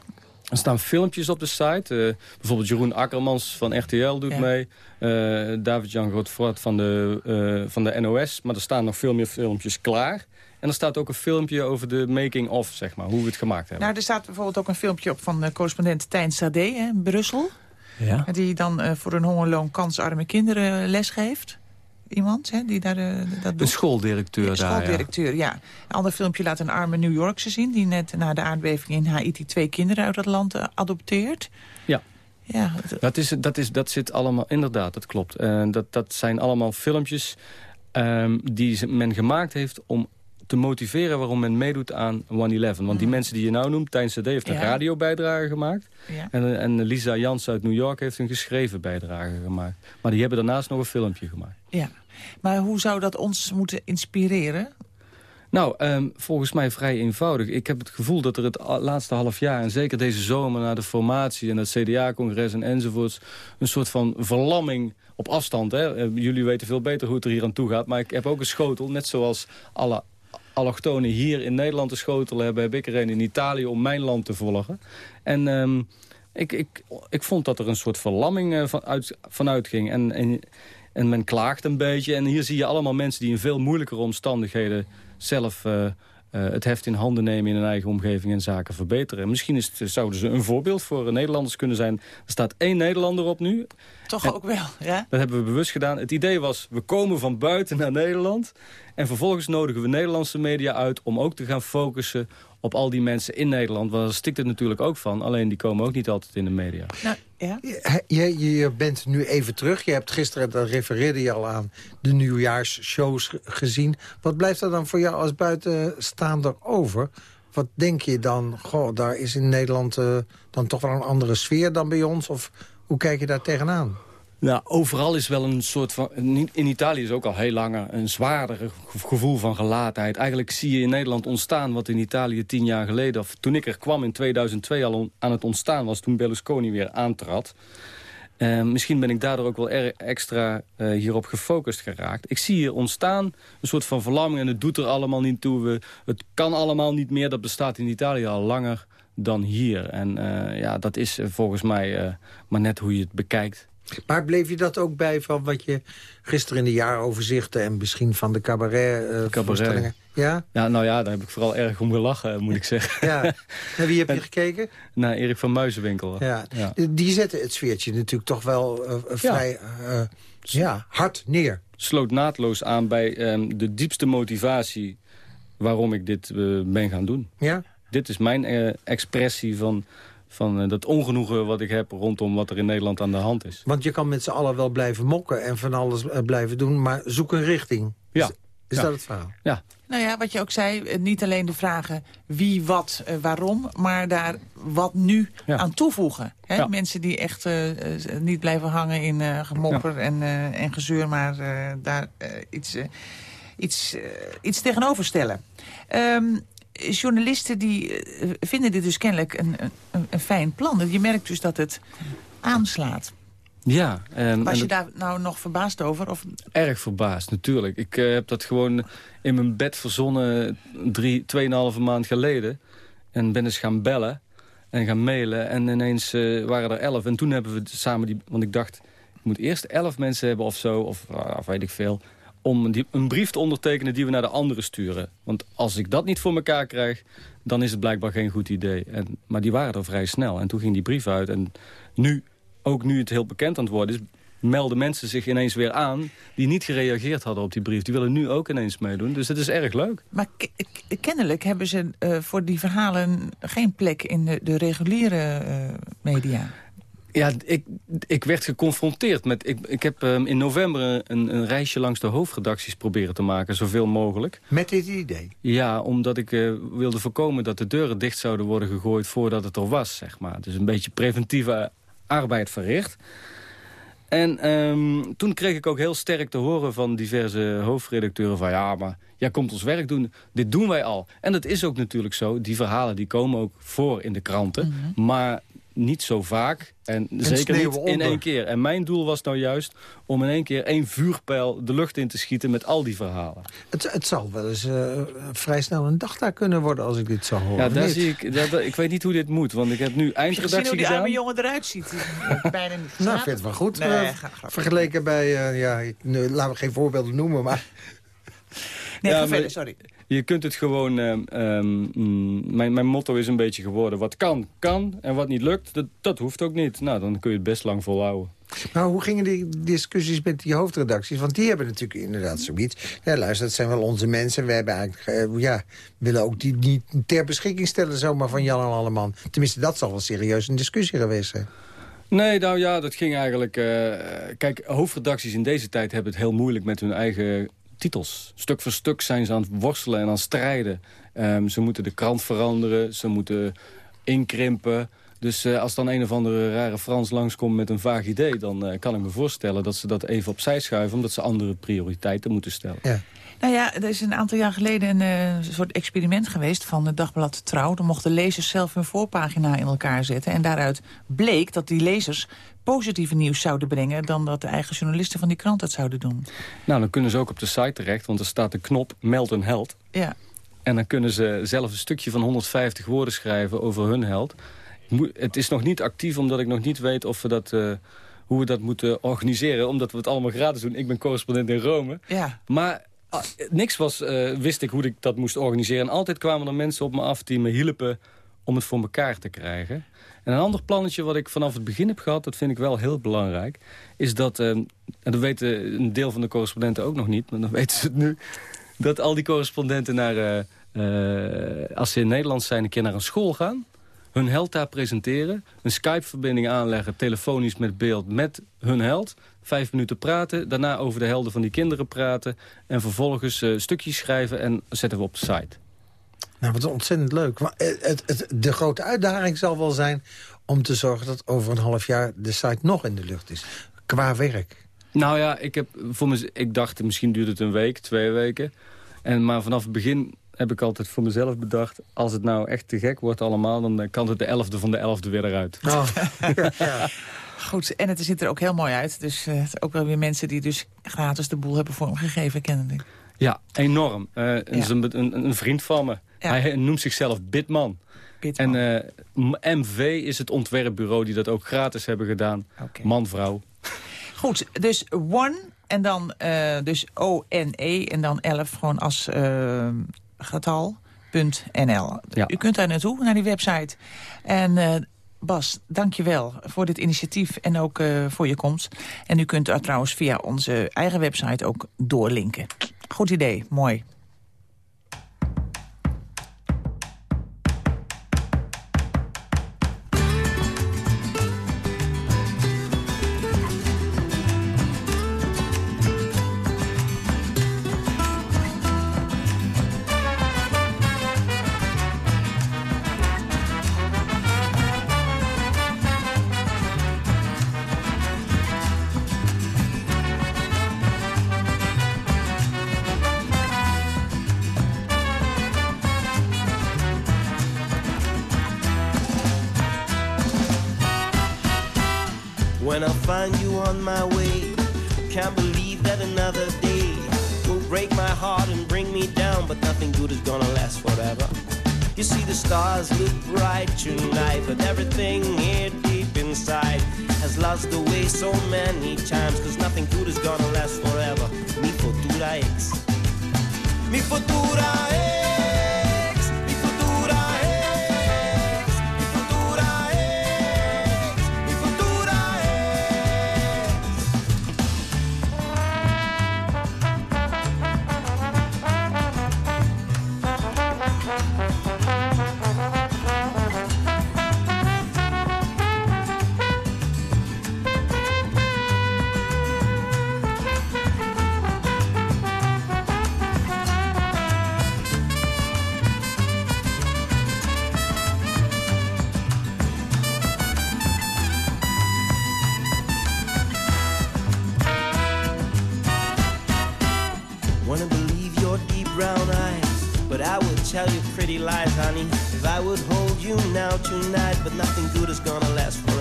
Speaker 10: Er staan filmpjes op de site. Uh, bijvoorbeeld Jeroen Akkermans van RTL doet ja. mee. Uh, David-Jan Godfroy van, de, van de NOS. Maar er staan nog veel meer filmpjes klaar. En er staat ook een filmpje over de making-of, zeg maar. Hoe we het gemaakt hebben.
Speaker 7: Nou, er staat bijvoorbeeld ook een filmpje op van correspondent Tijn Sade in Brussel.
Speaker 10: Ja.
Speaker 7: Die dan uh, voor een hongerloon kansarme kinderen lesgeeft. Iemand hè, die daar uh, dat doet.
Speaker 10: Een schooldirecteur
Speaker 7: Een schooldirecteur, ja. ja. Een ander filmpje laat een arme New Yorkse zien... die net na de aardbeving in Haiti twee kinderen uit dat land uh, adopteert.
Speaker 10: Ja.
Speaker 7: Ja,
Speaker 10: dat, is, dat, is, dat zit allemaal, inderdaad, dat klopt. Uh, dat, dat zijn allemaal filmpjes um, die men gemaakt heeft om te motiveren waarom men meedoet aan 1-11. Want die
Speaker 7: Mhm.
Speaker 10: mensen die je nou noemt, Tijn CD heeft een
Speaker 7: Ja.
Speaker 10: radiobijdrage gemaakt.
Speaker 7: Ja.
Speaker 10: En, en Lisa Jans uit New York heeft een geschreven bijdrage gemaakt. Maar die hebben daarnaast nog een filmpje gemaakt.
Speaker 7: ja. Maar hoe zou dat ons moeten inspireren?
Speaker 10: Nou, ehm, volgens mij vrij eenvoudig. Ik heb het gevoel dat er het laatste half jaar... en zeker deze zomer na de formatie en het CDA-congres en enzovoorts... een soort van verlamming op afstand. Hè? Eh, Jullie weten veel beter hoe het er hier aan toe gaat. Maar ik heb ook een schotel, net zoals alle allochtonen hier in Nederland een schotel hebben... heb ik er een in Italië om mijn land te volgen. En ehm, ik, ik, ik vond dat er een soort verlamming eh, van uit, vanuit ging. En, en, en men klaagt een beetje. En hier zie je allemaal mensen die in veel moeilijkere omstandigheden zelf... eh, het heft in handen nemen in hun eigen omgeving en zaken verbeteren. En misschien is het, zouden ze een voorbeeld voor Nederlanders kunnen zijn. Er staat één Nederlander op nu.
Speaker 7: Toch ook wel, ja?
Speaker 10: Dat hebben we bewust gedaan. Het idee was, we komen van buiten naar Nederland. En vervolgens nodigen we Nederlandse media uit om ook te gaan focussen op al die mensen in Nederland. Want daar stikt het natuurlijk ook van. Alleen die komen ook niet altijd in de media.
Speaker 7: Nou, ja.
Speaker 8: Je, je, bent nu even terug. Je hebt gisteren, dat refereerde je al aan, de nieuwjaarsshows gezien. Wat blijft er dan voor jou als buitenstaander over? Wat denk je dan? Goh, daar is in Nederland uh, dan toch wel een andere sfeer dan bij ons? Of hoe kijk je daar tegenaan?
Speaker 10: Nou, overal is wel een soort van... In Italië is ook al heel lang een zwaarder gevoel van gelaatheid. Eigenlijk zie je in Nederland ontstaan wat in Italië tien jaar geleden... of toen ik er kwam in 2002 al aan het ontstaan was... toen Berlusconi weer aantrad. Uh, misschien ben ik daardoor ook wel extra uh, hierop gefocust geraakt. Ik zie hier ontstaan een soort van verlamming en het doet er allemaal niet toe. We, het kan allemaal niet meer, dat bestaat in Italië al langer dan hier. En uh, ja, dat is volgens mij maar net hoe je het bekijkt.
Speaker 8: Maar bleef je dat ook bij van wat je gisteren in de jaaroverzichten... en misschien van de cabaret-voorstellingen...
Speaker 10: Uh, ja? ja, nou ja, daar heb ik vooral erg om gelachen, moet ik zeggen.
Speaker 8: Ja. Wie heb je gekeken?
Speaker 10: Naar Erik van Muizenwinkel.
Speaker 8: Ja. ja. Die zetten het sfeertje natuurlijk toch wel uh, vrij uh, ja, hard neer.
Speaker 10: Sloot naadloos aan bij um, de diepste motivatie waarom ik dit ben gaan doen.
Speaker 8: Ja?
Speaker 10: Dit is mijn expressie van van uh, dat ongenoegen wat ik heb rondom wat er in Nederland aan de hand is.
Speaker 8: Want je kan met z'n allen wel blijven mokken en van alles uh, blijven doen, maar zoek een richting.
Speaker 10: Ja.
Speaker 8: Is, is
Speaker 10: ja.
Speaker 8: dat het verhaal?
Speaker 10: Ja.
Speaker 7: Nou ja, wat je ook zei, eh, niet alleen de vragen wie, wat, waarom... maar daar wat nu ja. aan toevoegen. Hè? Ja. Mensen die echt uh, niet blijven hangen in uh, gemopper en, en gezeur... maar daar iets, iets, iets tegenover stellen. Um, journalisten die uh, vinden dit dus kennelijk een, een, een, fijn plan. Je merkt dus dat het aanslaat.
Speaker 10: Ja. En,
Speaker 7: Was
Speaker 10: en
Speaker 7: je daar nou nog verbaasd over? Of?
Speaker 10: Erg verbaasd, natuurlijk. Ik uh, heb dat gewoon in mijn bed verzonnen drie, tweeënhalve maand geleden. En ben eens gaan bellen en gaan mailen. En ineens uh, waren er elf. En toen hebben we samen die... Want ik dacht, ik moet eerst elf mensen hebben of zo. Of, of weet ik veel om een brief te ondertekenen die we naar de anderen sturen. Want als ik dat niet voor elkaar krijg, dan is het blijkbaar geen goed idee. En, maar die waren er vrij snel. En toen ging die brief uit. En nu, ook nu het heel bekend aan het worden is... melden mensen zich ineens weer aan die niet gereageerd hadden op die brief. Die willen nu ook ineens meedoen. Dus het is erg leuk.
Speaker 7: Maar kennelijk hebben ze uh, voor die verhalen geen plek in de, de reguliere uh, media.
Speaker 10: Ja, ik, ik werd geconfronteerd met... Ik, ik heb um, in november een, een, reisje langs de hoofdredacties proberen te maken, zoveel mogelijk.
Speaker 8: Met dit idee?
Speaker 10: Ja, omdat ik uh, wilde voorkomen dat de deuren dicht zouden worden gegooid voordat het er was, zeg maar. Dus een beetje preventieve arbeid verricht. En um, toen kreeg ik ook heel sterk te horen van diverse hoofdredacteuren van... ja, maar jij komt ons werk doen, dit doen wij al. En dat is ook natuurlijk zo. Die verhalen die komen ook voor in de kranten. Mm -hmm. Maar niet zo vaak. En, en zeker niet in één keer. En mijn doel was nou juist om in één keer één vuurpijl de lucht in te schieten met al die verhalen.
Speaker 8: Het, het zal wel eens uh, vrij snel een dag daar kunnen worden als ik dit zou horen.
Speaker 10: Ja, daar zie ik, daar, ik weet niet hoe dit moet, want ik heb nu eindredactie gedaan.
Speaker 7: hoe die arme jongen eruit ziet? Bijna niet
Speaker 8: nou, ik vind het wel goed. Nee, uh, vergeleken bij, uh, ja, ik, nu, laten we geen voorbeelden noemen, maar...
Speaker 7: Nee, ja, verder, sorry.
Speaker 10: Je kunt het gewoon... Um, um, mijn, mijn motto is een beetje geworden... wat kan, kan. En wat niet lukt, dat, dat hoeft ook niet. Nou, dan kun je het best lang volhouden.
Speaker 8: Maar hoe gingen die discussies met die hoofdredacties? Want die hebben natuurlijk inderdaad zoiets. Ja, luister, dat zijn wel onze mensen. We hebben eigenlijk, uh, ja, willen ook die niet ter beschikking stellen... zomaar van Jan en Alleman. Tenminste, dat zal wel serieus een discussie geweest zijn.
Speaker 10: Nee, nou ja, dat ging eigenlijk... Uh, kijk, hoofdredacties in deze tijd hebben het heel moeilijk met hun eigen titels. Stuk voor stuk zijn ze aan het worstelen en aan het strijden. Um, ze moeten de krant veranderen, ze moeten inkrimpen. Dus uh, als dan een of andere rare Frans langskomt met een vaag idee... dan uh, kan ik me voorstellen dat ze dat even opzij schuiven... omdat ze andere prioriteiten moeten stellen.
Speaker 8: Ja.
Speaker 7: Nou ja, er is een aantal jaar geleden een uh, soort experiment geweest van het dagblad Trouw. Dan mochten lezers zelf hun voorpagina in elkaar zetten. En daaruit bleek dat die lezers positieve nieuws zouden brengen... dan dat de eigen journalisten van die krant het zouden doen.
Speaker 10: Nou, dan kunnen ze ook op de site terecht, want er staat de knop meld een held.
Speaker 7: Ja.
Speaker 10: En dan kunnen ze zelf een stukje van 150 woorden schrijven over hun held. Het is nog niet actief, omdat ik nog niet weet of we dat... Uh, hoe we dat moeten organiseren, omdat we het allemaal gratis doen. Ik ben correspondent in Rome.
Speaker 7: Ja.
Speaker 10: Maar ah, niks was, eh, wist ik hoe ik dat moest organiseren. En altijd kwamen er mensen op me af die me hielpen om het voor elkaar te krijgen. En een ander plannetje wat ik vanaf het begin heb gehad... dat vind ik wel heel belangrijk... is dat, eh, en dat weten een deel van de correspondenten ook nog niet... maar dan weten ze het nu... dat al die correspondenten naar, eh, eh, als ze in Nederland zijn... een keer naar een school gaan hun held daar presenteren... een Skype-verbinding aanleggen, telefonisch met beeld met hun held... vijf minuten praten, daarna over de helden van die kinderen praten... en vervolgens uh, stukjes schrijven en zetten we op de site.
Speaker 8: Nou, wat ontzettend leuk. Maar het, het, de grote uitdaging zal wel zijn om te zorgen dat over een half jaar de site nog in de lucht is. Qua werk.
Speaker 10: Nou ja, ik, heb voor me, ik dacht misschien duurt het een week, twee weken. En, maar vanaf het begin heb ik altijd voor mezelf bedacht... als het nou echt te gek wordt allemaal... dan kan het de elfde van de elfde weer eruit. Oh.
Speaker 7: ja. Goed, en het ziet er ook heel mooi uit. Dus uh, ook wel weer mensen die dus gratis de boel hebben vormgegeven, kennelijk.
Speaker 10: Ja, enorm. Uh, ja. Een, een, een, vriend van me. Hij noemt zichzelf Bitman. Bitman. En uh, MV is het ontwerpbureau die dat ook gratis hebben gedaan. Okay. Man, vrouw.
Speaker 7: Goed, dus One en dan uh, dus O-N-E en dan 11 gewoon als uh, getal.nl. Ja. U kunt daar naartoe, naar die website. En Bas, dank je wel voor dit initiatief en ook uh, voor je komst. En u kunt daar trouwens via onze eigen website ook doorlinken. Goed idee, mooi.
Speaker 11: I would hold you now tonight, but nothing good is gonna last forever.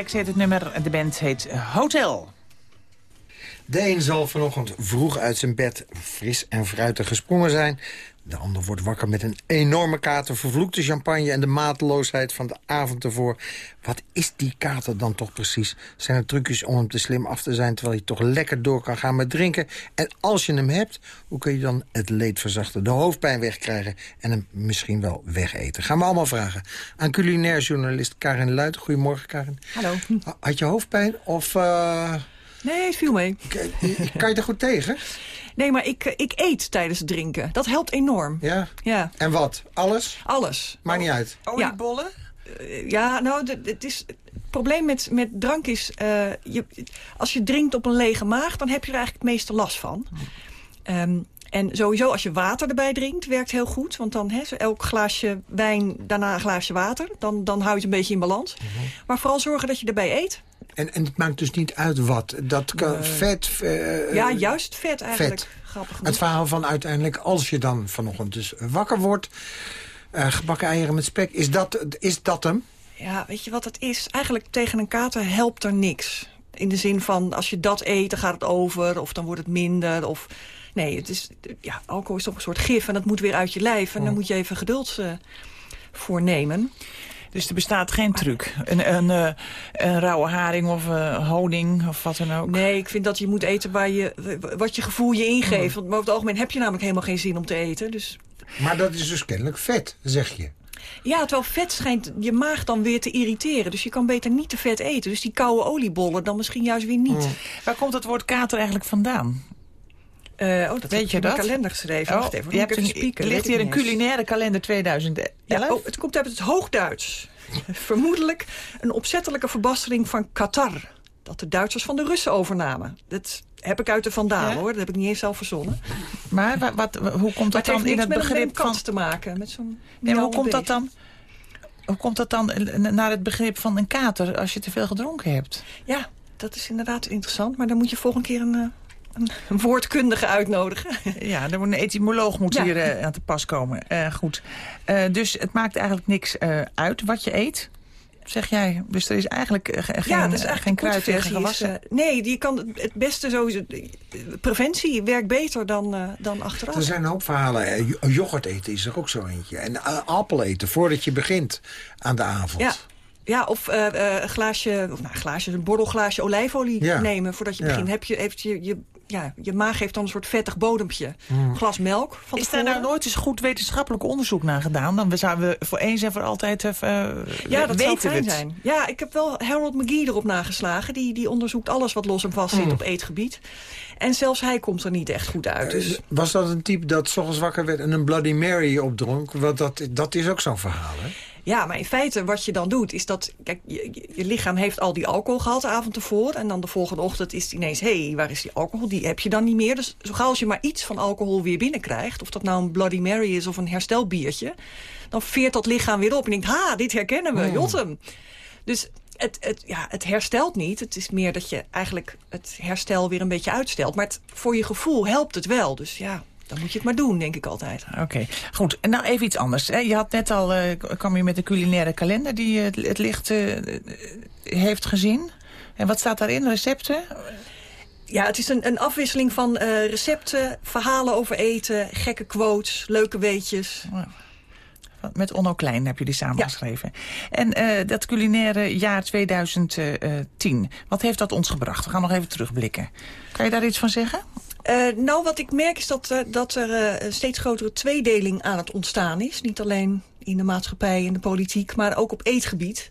Speaker 7: Ik zei het nummer. De band heet Hotel.
Speaker 8: De een zal vanochtend vroeg uit zijn bed fris en fruitig gesprongen zijn. De ander wordt wakker met een enorme kater, vervloekte champagne... en de mateloosheid van de avond ervoor. Wat is die kater dan toch precies? Zijn er trucjes om hem te slim af te zijn... terwijl je toch lekker door kan gaan met drinken? En als je hem hebt, hoe kun je dan het leed verzachten... de hoofdpijn wegkrijgen en hem misschien wel wegeten? Gaan we allemaal vragen. Aan culinair journalist Karin Luit. Goedemorgen, Karin.
Speaker 12: Hallo.
Speaker 8: Had je hoofdpijn of... Uh...
Speaker 12: Nee, het viel mee.
Speaker 8: Kan je er goed tegen?
Speaker 12: Nee, maar ik, ik eet tijdens het drinken. Dat helpt enorm.
Speaker 8: Ja?
Speaker 12: Ja.
Speaker 8: En wat? Alles?
Speaker 12: Alles.
Speaker 8: Maakt niet uit.
Speaker 7: Oliebollen?
Speaker 12: Ja. ja, nou, het is... Het probleem met, met drank is, uh, je, als je drinkt op een lege maag... dan heb je er eigenlijk het meeste last van. Um, en sowieso als je water erbij drinkt, werkt heel goed. Want dan he, elk glaasje wijn, daarna een glaasje water. Dan, dan hou je het een beetje in balans. Maar vooral zorgen dat je erbij eet.
Speaker 8: En, en het maakt dus niet uit wat. Dat kan
Speaker 12: Nee.
Speaker 8: vet... eh,
Speaker 12: ja, juist vet eigenlijk.
Speaker 8: vet.
Speaker 12: Grappig.
Speaker 8: Het verhaal van uiteindelijk, als je dan vanochtend dus wakker wordt... eh, gebakken eieren met spek, is dat, is dat hem?
Speaker 12: Ja, weet je wat het is? Eigenlijk tegen een kater helpt er niks. In de zin van, als je dat eet, dan gaat het over. Of dan wordt het minder. Of... Nee, het is, ja, alcohol is toch een soort gif. En dat moet weer uit je lijf. En daar moet je even geduld eh, voor nemen.
Speaker 7: Dus er bestaat geen truc. Een, een, eh, een rauwe haring of eh, honing of wat dan ook.
Speaker 12: Nee, ik vind dat je moet eten waar je, wat je gevoel je ingeeft.
Speaker 8: Hmm.
Speaker 12: Want over het algemeen heb je namelijk helemaal geen zin om te eten. Dus
Speaker 8: Maar dat is dus kennelijk vet, zeg je.
Speaker 12: Ja, terwijl vet schijnt je maag dan weer te irriteren. Dus je kan beter niet te vet eten. Dus die koude oliebollen dan misschien juist weer niet.
Speaker 7: Waar komt het woord kater eigenlijk vandaan?
Speaker 12: Eh, oh, dat
Speaker 7: Weet je dat?
Speaker 12: kalender geschreven.
Speaker 7: Oh,
Speaker 12: Wacht even,
Speaker 7: je hebt een, er ligt hier een culinaire kalender 2011.
Speaker 12: Ja, oh, het komt uit het Hoogduits. Vermoedelijk een opzettelijke verbastering van Qatar. Dat de Duitsers van de Russen overnamen. Dat heb ik uit de Vandalen,
Speaker 7: Ja?
Speaker 12: hoor. Dat heb ik niet eens zelf verzonnen.
Speaker 7: Maar wat, wat, hoe komt dat dan in het
Speaker 12: een
Speaker 7: begrip van...
Speaker 12: kans te maken. Met zo'n
Speaker 7: Nee, hoe komt dat dan... Hoe komt dat dan naar het begrip van een kater als je te veel gedronken hebt?
Speaker 12: Ja, dat is inderdaad interessant. Maar dan moet je volgende keer een, eh, een, woordkundige uitnodigen.
Speaker 7: Ja, er moet een etymoloog moet
Speaker 12: Ja.
Speaker 7: hier eh, aan te pas komen. Eh, goed. Eh, dus het maakt eigenlijk niks eh, uit wat je eet, zeg jij. Dus er is eigenlijk ge- geen,
Speaker 12: ja, dat is eigenlijk
Speaker 7: geen kruid tegen
Speaker 12: is,
Speaker 7: gewassen.
Speaker 12: eh, nee, die kan het beste sowieso... Preventie werkt beter dan, eh, dan achteraf.
Speaker 8: Er zijn een hoop verhalen. Yoghurt eten is er ook zo eentje. En appel eten voordat je begint aan de avond.
Speaker 12: Ja. Ja, of eh, eh, een glaasje, of nou, een glaasje, een borrelglaasje olijfolie
Speaker 8: Ja.
Speaker 12: nemen voordat je
Speaker 8: Ja.
Speaker 12: begint. Heb je, heeft je, je, ja, je maag heeft dan een soort vettig bodempje.
Speaker 8: Mm.
Speaker 12: Glas melk van
Speaker 7: Is daar nou nooit eens goed wetenschappelijk onderzoek naar gedaan? Dan zouden we voor eens en voor altijd uh,
Speaker 12: Ja, dat
Speaker 7: weten
Speaker 12: zou fijn
Speaker 7: het.
Speaker 12: zijn. Ja, ik heb wel Harold McGee erop nageslagen. Die, die onderzoekt alles wat los en vast zit
Speaker 8: Mm.
Speaker 12: op eetgebied. En zelfs hij komt er niet echt goed uit. Dus...
Speaker 8: Eh, Was dat een type dat 's ochtends wakker werd en een Bloody Mary opdronk? Want dat, dat is ook zo'n verhaal, hè?
Speaker 12: Ja, maar in feite wat je dan doet is dat... Kijk, je, je- lichaam heeft al die alcohol gehad de avond ervoor. En dan de volgende ochtend is het ineens... hé, hey, waar is die alcohol? Die heb je dan niet meer. Dus zo gauw als je maar iets van alcohol weer binnenkrijgt... of dat nou een Bloody Mary is of een herstelbiertje... dan veert dat lichaam weer op en denkt... ha, dit herkennen we,
Speaker 8: Hmm.
Speaker 12: jotem. Dus het, het, ja, het herstelt niet. Het is meer dat je eigenlijk het herstel weer een beetje uitstelt. Maar het, voor je gevoel helpt het wel. Dus ja, dan moet je het maar doen, denk ik altijd.
Speaker 7: Oké, goed. En nou even iets anders. Hè. Je had net al, eh, kwam je met de culinaire kalender die eh, het, licht eh, heeft gezien. En wat staat daarin? Recepten?
Speaker 12: Ja, het is een, een afwisseling van recepten, verhalen over eten, gekke quotes, leuke weetjes.
Speaker 7: Met Onno Klein heb je die samengeschreven. En dat culinaire jaar 2010, wat heeft dat ons gebracht? We gaan nog even terugblikken. Kan je daar iets van zeggen?
Speaker 12: Eh, nou, wat ik merk is dat, eh, dat er een steeds grotere tweedeling aan het ontstaan is. Niet alleen in de maatschappij en de politiek, maar ook op eetgebied.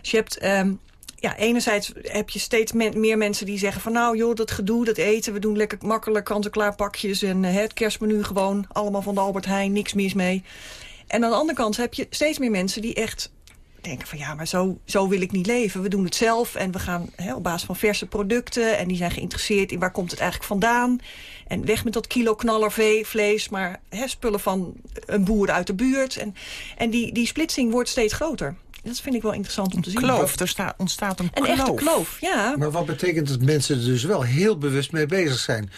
Speaker 12: Dus je hebt... ehm, ja, enerzijds heb je steeds meer mensen die zeggen van... nou joh, dat gedoe, dat eten, we doen lekker makkelijk kant-en-klaar pakjes... en het kerstmenu gewoon, allemaal van de Albert Heijn, niks mis mee. En aan de andere kant heb je steeds meer mensen die echt denken van... ja, maar zo, zo wil ik niet leven. We doen het zelf en we gaan hè, op basis van verse producten... en die zijn geïnteresseerd in waar komt het eigenlijk vandaan... En weg met dat kilo knaller vee- vlees, maar hè, spullen van een boer uit de buurt. En, en die, die splitsing wordt steeds groter. Dat vind ik wel interessant om te zien.
Speaker 7: Kloof, er sta, ontstaat een,
Speaker 12: Een
Speaker 7: kloof.
Speaker 12: echte kloof, ja.
Speaker 8: Maar wat betekent dat mensen er dus wel heel bewust mee bezig zijn?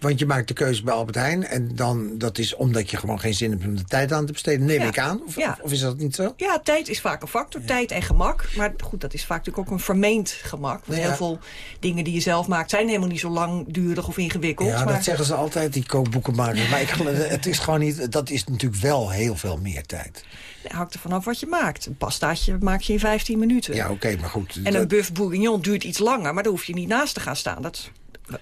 Speaker 8: Want je maakt de keuze bij Albert Heijn... en dan, dat is omdat je gewoon geen zin hebt om de tijd aan te besteden. Neem
Speaker 12: Ja.
Speaker 8: ik aan. Of,
Speaker 12: Ja.
Speaker 8: of is dat niet zo?
Speaker 12: Ja, tijd is vaak een factor. Tijd en gemak. Maar goed, dat is vaak natuurlijk ook een vermeend gemak. Want heel veel dingen die je zelf maakt... zijn helemaal niet zo langdurig of ingewikkeld.
Speaker 8: Ja,
Speaker 12: maar...
Speaker 8: dat zeggen ze altijd, die kookboekenmakers. Maar ik, het is gewoon niet... Dat is natuurlijk wel heel veel meer tijd.
Speaker 12: Het hangt er vanaf wat je maakt. Een pastaatje maak je in 15 minuten.
Speaker 8: Ja, oké, maar goed.
Speaker 12: En een buff bourguignon duurt iets langer, maar daar hoef je niet naast te gaan staan. Dat,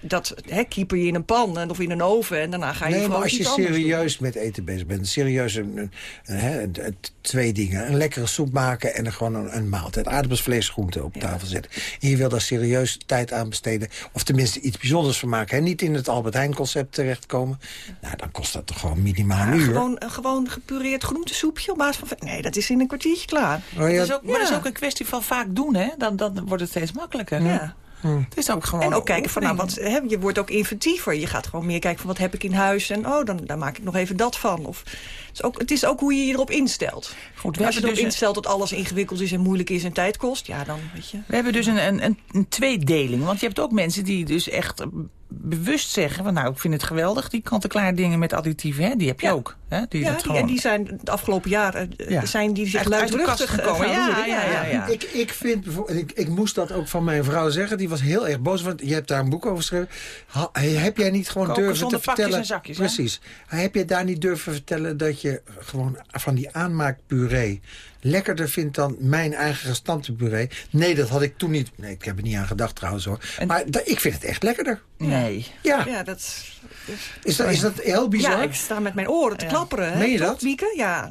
Speaker 12: dat hè, kieper je in een pan en- of in een oven en daarna ga je
Speaker 8: Nee, maar als je
Speaker 12: doen.
Speaker 8: serieus met eten bezig bent... serieus een, een- twee dingen. Een lekkere soep maken en gewoon een, een maaltijd. Aardappels, vlees, groenten op tafel zetten. En je wil daar serieus tijd aan besteden. Of tenminste iets bijzonders van maken. Hè. Niet in het Albert Heijn concept terechtkomen. Nou, dan kost dat toch gewoon minimaal een uur.
Speaker 12: Gewoon, een gewoon gepureerd groentesoepje op basis van... Nee, dat is in een kwartiertje klaar.
Speaker 8: Oh, ja,
Speaker 7: Dat is ook, Maar dat is ook een kwestie van vaak doen, hè? Dan, dan wordt het steeds makkelijker.
Speaker 12: Ja.
Speaker 7: Het is ook gewoon
Speaker 12: En ook kijken van, nou, wat, hè, je wordt ook inventiever. Je gaat gewoon meer kijken van, wat heb ik in huis? En oh, dan, daar maak ik nog even dat van. Of, het, is ook, het is ook hoe je je erop instelt.
Speaker 7: Goed, we
Speaker 12: Als je
Speaker 7: hebben
Speaker 12: erop
Speaker 7: dus
Speaker 12: instelt dat alles ingewikkeld is en moeilijk is en tijd kost, ja, dan weet je.
Speaker 7: We hebben dus een, een, een, tweedeling. Want je hebt ook mensen die dus echt bewust zeggen... van nou, ik vind het geweldig, die kant-en-klaar dingen met additieven. Hè? Die heb je ook. Hè? Die
Speaker 12: ja,
Speaker 7: dat
Speaker 12: die,
Speaker 7: gewoon...
Speaker 12: en die zijn de afgelopen jaren eh,
Speaker 7: Ja.
Speaker 12: zijn die zich luidruchtig
Speaker 7: kast gekomen. Ja, ja, ja, ja.
Speaker 8: Ik, ik vind bijvoorbeeld, ik, ik moest dat ook van mijn vrouw zeggen. Die was heel erg boos, want je hebt daar een boek over geschreven. Ha- heb jij niet gewoon
Speaker 7: Koken
Speaker 8: durven
Speaker 7: zonder
Speaker 8: te
Speaker 7: pakjes
Speaker 8: vertellen...
Speaker 7: en zakjes, hè?
Speaker 8: Precies. Heb je daar niet durven vertellen dat je gewoon van die aanmaakpuree lekkerder vindt dan mijn eigen gestampte puree? Nee, dat had ik toen niet. Nee, ik heb er niet aan gedacht trouwens hoor. Maar ik vind het echt lekkerder.
Speaker 7: Nee.
Speaker 8: Ja.
Speaker 12: Ja, dat...
Speaker 8: Is dat, is dat heel bizar?
Speaker 12: Ja, ik sta met mijn oren te klapperen.
Speaker 8: Meen je dat?
Speaker 12: Wieke? Ja.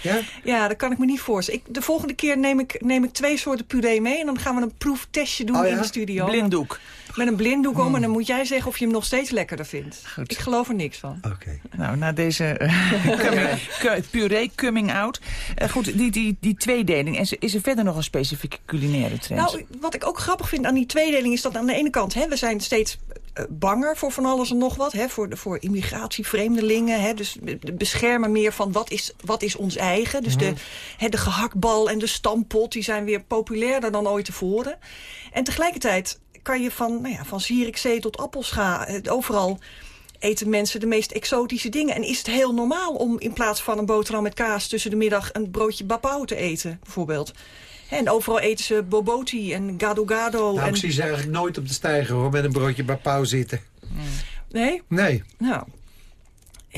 Speaker 8: Ja?
Speaker 12: ja, dat kan ik me niet voorstellen. Ik, de volgende keer neem ik, neem ik twee soorten puree mee... en dan gaan we een proeftestje doen
Speaker 7: Oh ja?
Speaker 12: in de studio.
Speaker 7: Blinddoek.
Speaker 12: Met een blinddoek om
Speaker 7: Hmm.
Speaker 12: en dan moet jij zeggen of je hem nog steeds lekkerder vindt. Ik geloof er niks van.
Speaker 7: Nou, na deze eh, puree coming out. Eh, goed, die, die, die tweedeling. En is- is er verder nog een specifieke culinaire trend?
Speaker 12: Nou, wat ik ook grappig vind aan die tweedeling is dat aan de ene kant... Hè, we zijn steeds eh, banger voor van alles en nog wat. Hè, voor, voor immigratie, vreemdelingen. Hè, dus beschermen meer van wat is, wat is ons eigen. Dus de, hè, de gehaktbal en de stampot die zijn weer populairder dan ooit tevoren. En tegelijkertijd kan je van, nou ja, van Zierikzee tot Appelscha... eh, overal eten mensen de meest exotische dingen. En is het heel normaal om in plaats van een boterham met kaas... tussen de middag een broodje bapau te eten, bijvoorbeeld. En overal eten ze boboti en gado gado.
Speaker 8: Nou,
Speaker 12: en...
Speaker 8: ik zie ze eigenlijk nooit op de stijger hoor, met een broodje bij pauw zitten.
Speaker 12: Nee?
Speaker 8: Nee.
Speaker 12: Nou.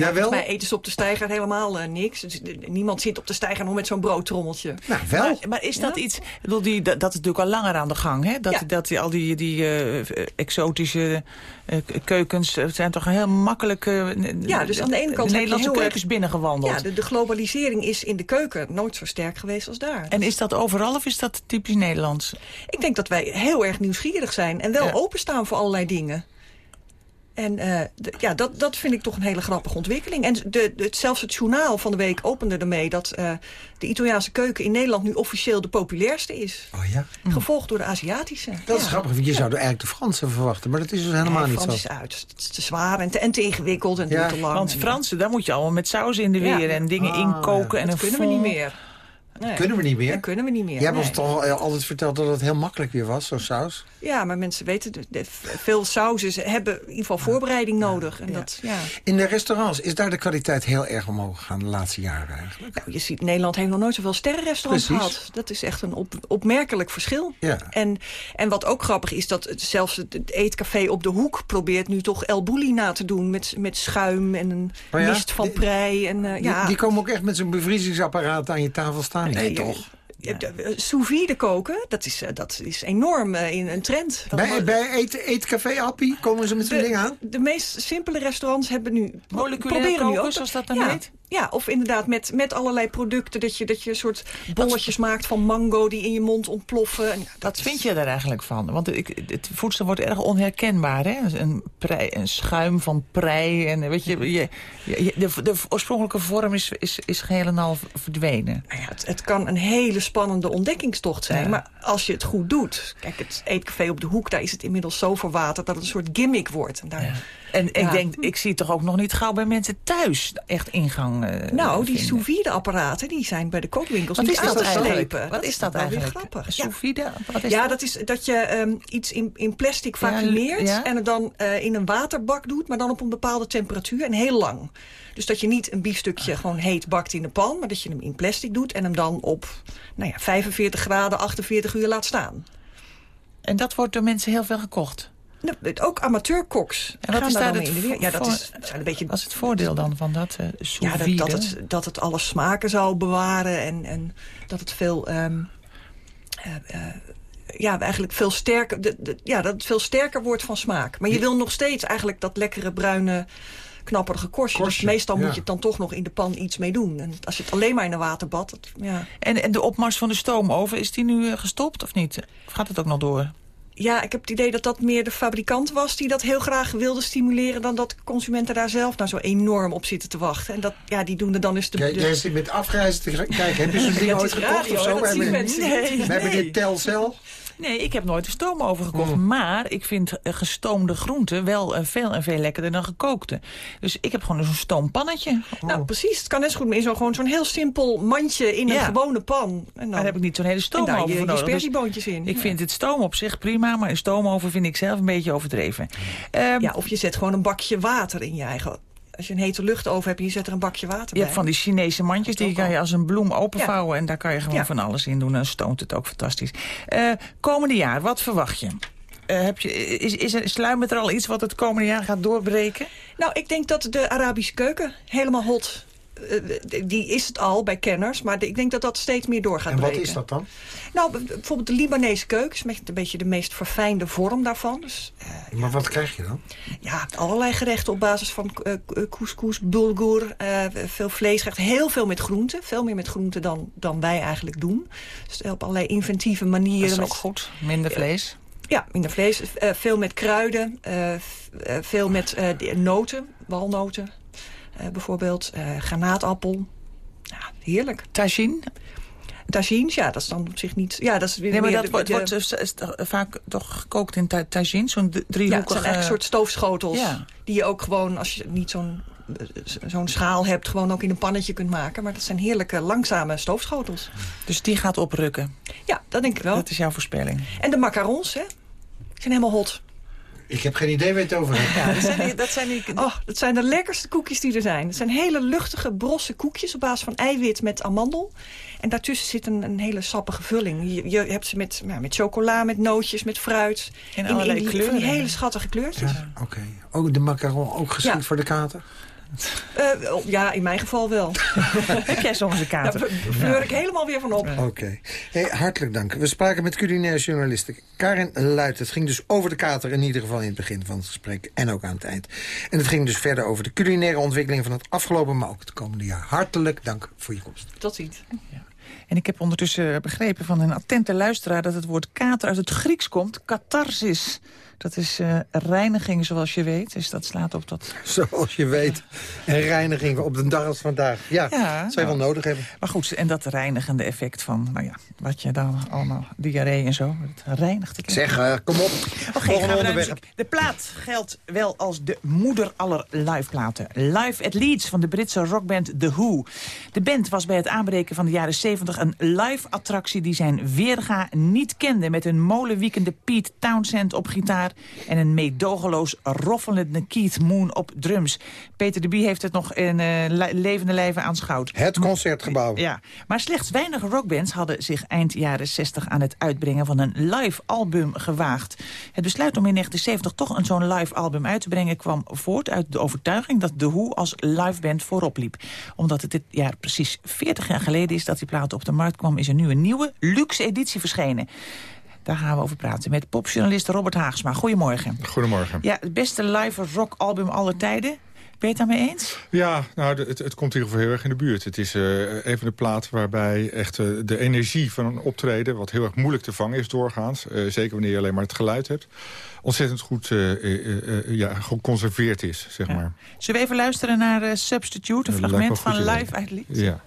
Speaker 12: Ja,
Speaker 8: Jawel?
Speaker 12: volgens mij eten ze op de stijger helemaal eh, niks. Dus, eh, niemand zit op de stijger nog met zo'n broodtrommeltje.
Speaker 8: Nou,
Speaker 7: Maar, maar is dat iets... Die, dat, dat is natuurlijk al langer aan de gang, hè? Dat,
Speaker 12: Ja.
Speaker 7: dat die, al die, die eh, exotische eh, keukens zijn toch heel makkelijk...
Speaker 12: Ja, dus aan de ene kant
Speaker 7: de Nederlandse keukens binnengewandeld.
Speaker 12: Ja, de, de globalisering is in de keuken nooit zo sterk geweest als daar.
Speaker 7: En is dat overal of is dat typisch Nederlands?
Speaker 12: Ik denk dat wij heel erg nieuwsgierig zijn en wel
Speaker 7: Ja.
Speaker 12: openstaan voor allerlei dingen. En eh, ja, dat, dat vind ik toch een hele grappige ontwikkeling. En de, de, zelfs het journaal van de week opende ermee... dat eh, de Italiaanse keuken in Nederland nu officieel de populairste is.
Speaker 8: Oh ja?
Speaker 12: Gevolgd door de Aziatische.
Speaker 8: Dat is
Speaker 12: Ja.
Speaker 8: grappig, want je zou er eigenlijk de Fransen verwachten. Maar dat is dus helemaal
Speaker 12: Nee,
Speaker 8: niet
Speaker 12: Frans
Speaker 8: zo.
Speaker 12: is uit. Het is te zwaar en te, en te ingewikkeld en
Speaker 8: Ja.
Speaker 12: te lang.
Speaker 7: Want
Speaker 12: En-
Speaker 7: Fransen, daar moet je allemaal met saus in de
Speaker 12: Ja.
Speaker 7: weer... en dingen
Speaker 8: Ah,
Speaker 7: inkoken
Speaker 8: ja.
Speaker 7: en
Speaker 12: dat
Speaker 7: een
Speaker 12: kunnen we niet meer. Nee.
Speaker 8: Kunnen we niet meer?
Speaker 12: Dat kunnen we niet meer.
Speaker 8: Jij hebt
Speaker 12: nee.
Speaker 8: ons toch al- altijd verteld dat het heel makkelijk weer was, zo'n saus?
Speaker 12: Ja, maar mensen weten, veel sauzen hebben in ieder geval voorbereiding nodig. En dat, ja.
Speaker 8: In de restaurants, is daar de kwaliteit heel erg omhoog gegaan de laatste jaren eigenlijk?
Speaker 12: Nou, je ziet, Nederland heeft nog nooit zoveel sterrenrestaurants gehad. Dat is echt een op, opmerkelijk verschil.
Speaker 8: Ja.
Speaker 12: En, en wat ook grappig is, dat zelfs het, eetcafé op de hoek probeert nu toch El Bulli na te doen. Met, met schuim en een
Speaker 8: Oh ja?
Speaker 12: mist van prei. En, eh,
Speaker 8: Die,
Speaker 12: ja,
Speaker 8: die komen ook echt met zo'n bevriezingsapparaat aan je tafel staan? Nee, toch?
Speaker 12: je hebt, eh, Sous vide koken, dat is, eh, dat is enorm eh, in een trend.
Speaker 8: Bij, bij eet, Eetcafé Appie komen ze met zo'n ding aan?
Speaker 12: De meest simpele restaurants hebben nu...
Speaker 7: Moleculair
Speaker 12: proberen nu
Speaker 7: koken,
Speaker 12: ook,
Speaker 7: zoals dat dan
Speaker 12: ja,
Speaker 7: heet?
Speaker 12: Ja, of inderdaad met, met allerlei producten. Dat je, dat je een soort bolletjes maakt van mango die in je mond ontploffen. En, ja,
Speaker 7: Wat vind je daar eigenlijk van? Want ik, het voedsel wordt erg onherkenbaar. Hè? Een, prei, een schuim van prei. En, weet je, je, je- de, de oorspronkelijke vorm is, is, is geheel en al verdwenen.
Speaker 12: Nou ja, het, het kan een hele spannende ontdekkingstocht zijn.
Speaker 7: Ja.
Speaker 12: Maar als je het goed doet... Kijk, het eetcafé op de hoek, daar is het inmiddels zo verwaterd... dat het een soort gimmick wordt. En daar,
Speaker 7: En ik denk, ik zie toch ook nog niet gauw bij mensen thuis echt ingang eh,
Speaker 12: nou, die
Speaker 7: vinden.
Speaker 12: sous vide apparaten die zijn bij de kookwinkels
Speaker 7: Wat
Speaker 12: niet
Speaker 7: is dat eigenlijk? Wat is dat eigenlijk?
Speaker 12: grappig.
Speaker 7: Sous vide? Wat is
Speaker 12: ja,
Speaker 7: dat?
Speaker 12: dat is dat je ehm, iets in, in plastic vacuumeert
Speaker 7: ja.
Speaker 12: en het dan eh, in een waterbak doet, maar dan op een bepaalde temperatuur en heel lang. Dus dat je niet een biefstukje gewoon heet bakt in de pan, maar dat je hem in plastic doet en hem dan op nou ja, 45 graden, 48 uur laat staan.
Speaker 7: En dat wordt door mensen heel veel gekocht.
Speaker 12: Nou, ook amateurkoks.
Speaker 7: En wat
Speaker 12: gaan
Speaker 7: is daar
Speaker 12: dan in de weer. Ja, dat is, dat zijn een beetje
Speaker 7: Wat is het voordeel dan van dat sous
Speaker 12: ja, dat, dat, het, dat het alle smaken zou bewaren en, en dat het veel... ehm, eh, eh, ja, eigenlijk veel sterker, de, de- ja, dat het veel sterker wordt van smaak. Maar je wil nog steeds eigenlijk dat lekkere bruine knapperige korstje. Dus meestal
Speaker 8: ja.
Speaker 12: moet je het dan toch nog in de pan iets mee doen. En als je het alleen maar in een waterbad... Dat, ja.
Speaker 7: En, en de opmars van de stoomoven, is die nu gestopt of niet? Of gaat het ook nog door?
Speaker 12: Ja, ik heb het idee dat dat meer de fabrikant was... die dat heel graag wilde stimuleren... dan dat consumenten daar zelf nou zo enorm op zitten te wachten. En dat, ja, die doen er dan eens de...
Speaker 8: Kijk,
Speaker 12: de-
Speaker 8: jij zit met afgrijzen te kijken. Heb je zo'n ding ooit gekocht of zo? We hebben dit Telcel.
Speaker 7: Nee, ik heb nooit een stoomoven gekocht. Maar ik vind eh, gestoomde groenten wel eh, veel en veel lekkerder dan gekookte. Dus ik heb gewoon zo'n stoompannetje.
Speaker 12: Nou, precies. Het kan net zo goed in zo'n gewoon zo'n heel simpel mandje in een gewone pan. En dan
Speaker 7: Daar heb ik niet zo'n hele stoomoven
Speaker 12: en daar je,
Speaker 7: nodig. Dus
Speaker 12: spersieboontjes in.
Speaker 7: ik vind het stoom op zich prima, maar een stoomoven vind ik zelf een beetje overdreven. Ehm,
Speaker 12: Ja, of je zet gewoon een bakje water in je eigen... Als je een hete luchtoven hebt en je zet er een bakje water
Speaker 7: Je
Speaker 12: bij.
Speaker 7: hebt van die Chinese mandjes, die kan je
Speaker 12: al.
Speaker 7: als een bloem openvouwen... en daar kan je gewoon
Speaker 12: Ja.
Speaker 7: van alles in doen. En dan stoomt het ook fantastisch. Eh, komende jaar, wat verwacht je? Eh, heb je is, is er, sluimert er al iets wat het komende jaar gaat doorbreken?
Speaker 12: Nou, ik denk dat de Arabische keuken helemaal hot... eh, die is het al bij kenners, maar ik denk dat dat steeds meer door gaat
Speaker 8: En wat
Speaker 12: breken.
Speaker 8: is dat dan?
Speaker 12: Nou, bijvoorbeeld de Libanese keuken is met een beetje de meest verfijnde vorm daarvan. Dus
Speaker 8: Maar wat krijg je dan?
Speaker 12: ja, allerlei gerechten op basis van eh, couscous, bulgur, eh, veel vleesgerechten. Heel veel met groenten. Veel meer met groenten dan, dan wij eigenlijk doen. Dus op allerlei inventieve manieren.
Speaker 7: Dat is ook
Speaker 12: met-
Speaker 7: goed, minder vlees.
Speaker 12: Ja, minder vlees. Eh, veel met kruiden. eh, eh, veel met eh, noten, walnoten eh, bijvoorbeeld. eh, granaatappel. Ja, heerlijk.
Speaker 7: Tagine?
Speaker 12: Tagines, ja, dat is dan op zich niet... Ja, dat is weer
Speaker 7: Nee, maar dat
Speaker 12: de-
Speaker 7: wordt,
Speaker 12: de-
Speaker 7: wordt dus, is toch vaak toch gekookt in ta- tagine, zo'n d-
Speaker 12: Ja, het
Speaker 7: driehoekige...
Speaker 12: zijn een soort stoofschotels.
Speaker 7: Ja.
Speaker 12: Die je ook gewoon, als je niet zo'n eh, zo'n schaal hebt... gewoon ook in een pannetje kunt maken. Maar dat zijn heerlijke, langzame stoofschotels.
Speaker 7: Dus die gaat oprukken.
Speaker 12: Ja, dat denk ik wel.
Speaker 7: Dat is jouw voorspelling.
Speaker 12: En de macarons, hè? Die zijn helemaal hot.
Speaker 8: Ik heb geen idee waar je het over hebt.
Speaker 7: Ja, dat zijn die... Dat zijn die
Speaker 12: Oh, dat zijn de lekkerste koekjes die er zijn. Het zijn hele luchtige, brosse koekjes op basis van eiwit met amandel. En daartussen zit een, een hele sappige vulling. Je, je hebt ze met, nou, met chocola, met nootjes, met fruit.
Speaker 7: In allerlei
Speaker 12: die-
Speaker 7: kleuren.
Speaker 12: Van die hele schattige kleurtjes.
Speaker 8: Ja, Oké. Ook de macaron, ook geschikt
Speaker 12: Ja.
Speaker 8: voor de kater?
Speaker 12: Eh, ja, in mijn geval wel.
Speaker 7: Heb jij soms een
Speaker 12: Daar
Speaker 7: kater?
Speaker 12: fleur ik helemaal weer van op.
Speaker 8: Oké. Hey, hartelijk dank. We spraken met culinair journaliste Karin Luit. Het ging dus over de kater in ieder geval in het begin van het gesprek en ook aan het eind. En het ging dus verder over de culinaire ontwikkeling van het afgelopen, maar ook het komende jaar. Hartelijk dank voor je komst.
Speaker 12: Tot ziens.
Speaker 7: En ik heb ondertussen begrepen van een attente luisteraar... dat het woord kater uit het Grieks komt, catharsis. Dat is eh, reiniging, zoals je weet. Dus dat slaat op dat...
Speaker 8: Zoals je weet, een reiniging op de dag als vandaag. Ja,
Speaker 7: Ja,
Speaker 8: dat zou je wel nodig hebben.
Speaker 7: Maar goed, en dat reinigende effect van, nou ja, wat je dan allemaal, diarree en zo, het reinigt het.
Speaker 8: Zeg, eh, kom op. Volgende
Speaker 7: gaan we. De plaat geldt wel als de moeder aller liveplaten. Live at Leeds van de Britse rockband The Who. De band was bij het aanbreken van de jaren 70 een live-attractie... die zijn weerga niet kende... met een molenwiekende Pete Townsend op gitaar... en een meedogenloos roffelende Keith Moon op drums. Peter de Bie heeft het nog in li- levende lijven aanschouwd.
Speaker 8: Het concertgebouw.
Speaker 7: Ja, maar slechts weinig rockbands hadden zich eind jaren 60 aan het uitbrengen van een live album gewaagd. Het besluit om in 1970 toch een zo'n live album uit te brengen kwam voort uit de overtuiging dat The Who als liveband voorop liep. Omdat het dit jaar precies 40 jaar geleden is dat die plaat op de markt kwam, is er nu een nieuwe luxe editie verschenen. Daar gaan we over praten met popjournalist Robert Haagsma. Goedemorgen.
Speaker 13: Goedemorgen.
Speaker 7: Ja, het beste live rock album aller tijden. Ben je het daarmee eens?
Speaker 13: Ja, nou, het, het komt in ieder geval heel erg in de buurt. Het is een van de platen waarbij echt eh, de energie van een optreden... wat heel erg moeilijk te vangen is doorgaans... eh, zeker wanneer je alleen maar het geluid hebt... ontzettend goed ja, geconserveerd is, zeg maar.
Speaker 7: Zullen we even luisteren naar Substitute, een fragment van Live uit Leeds?
Speaker 13: Ja.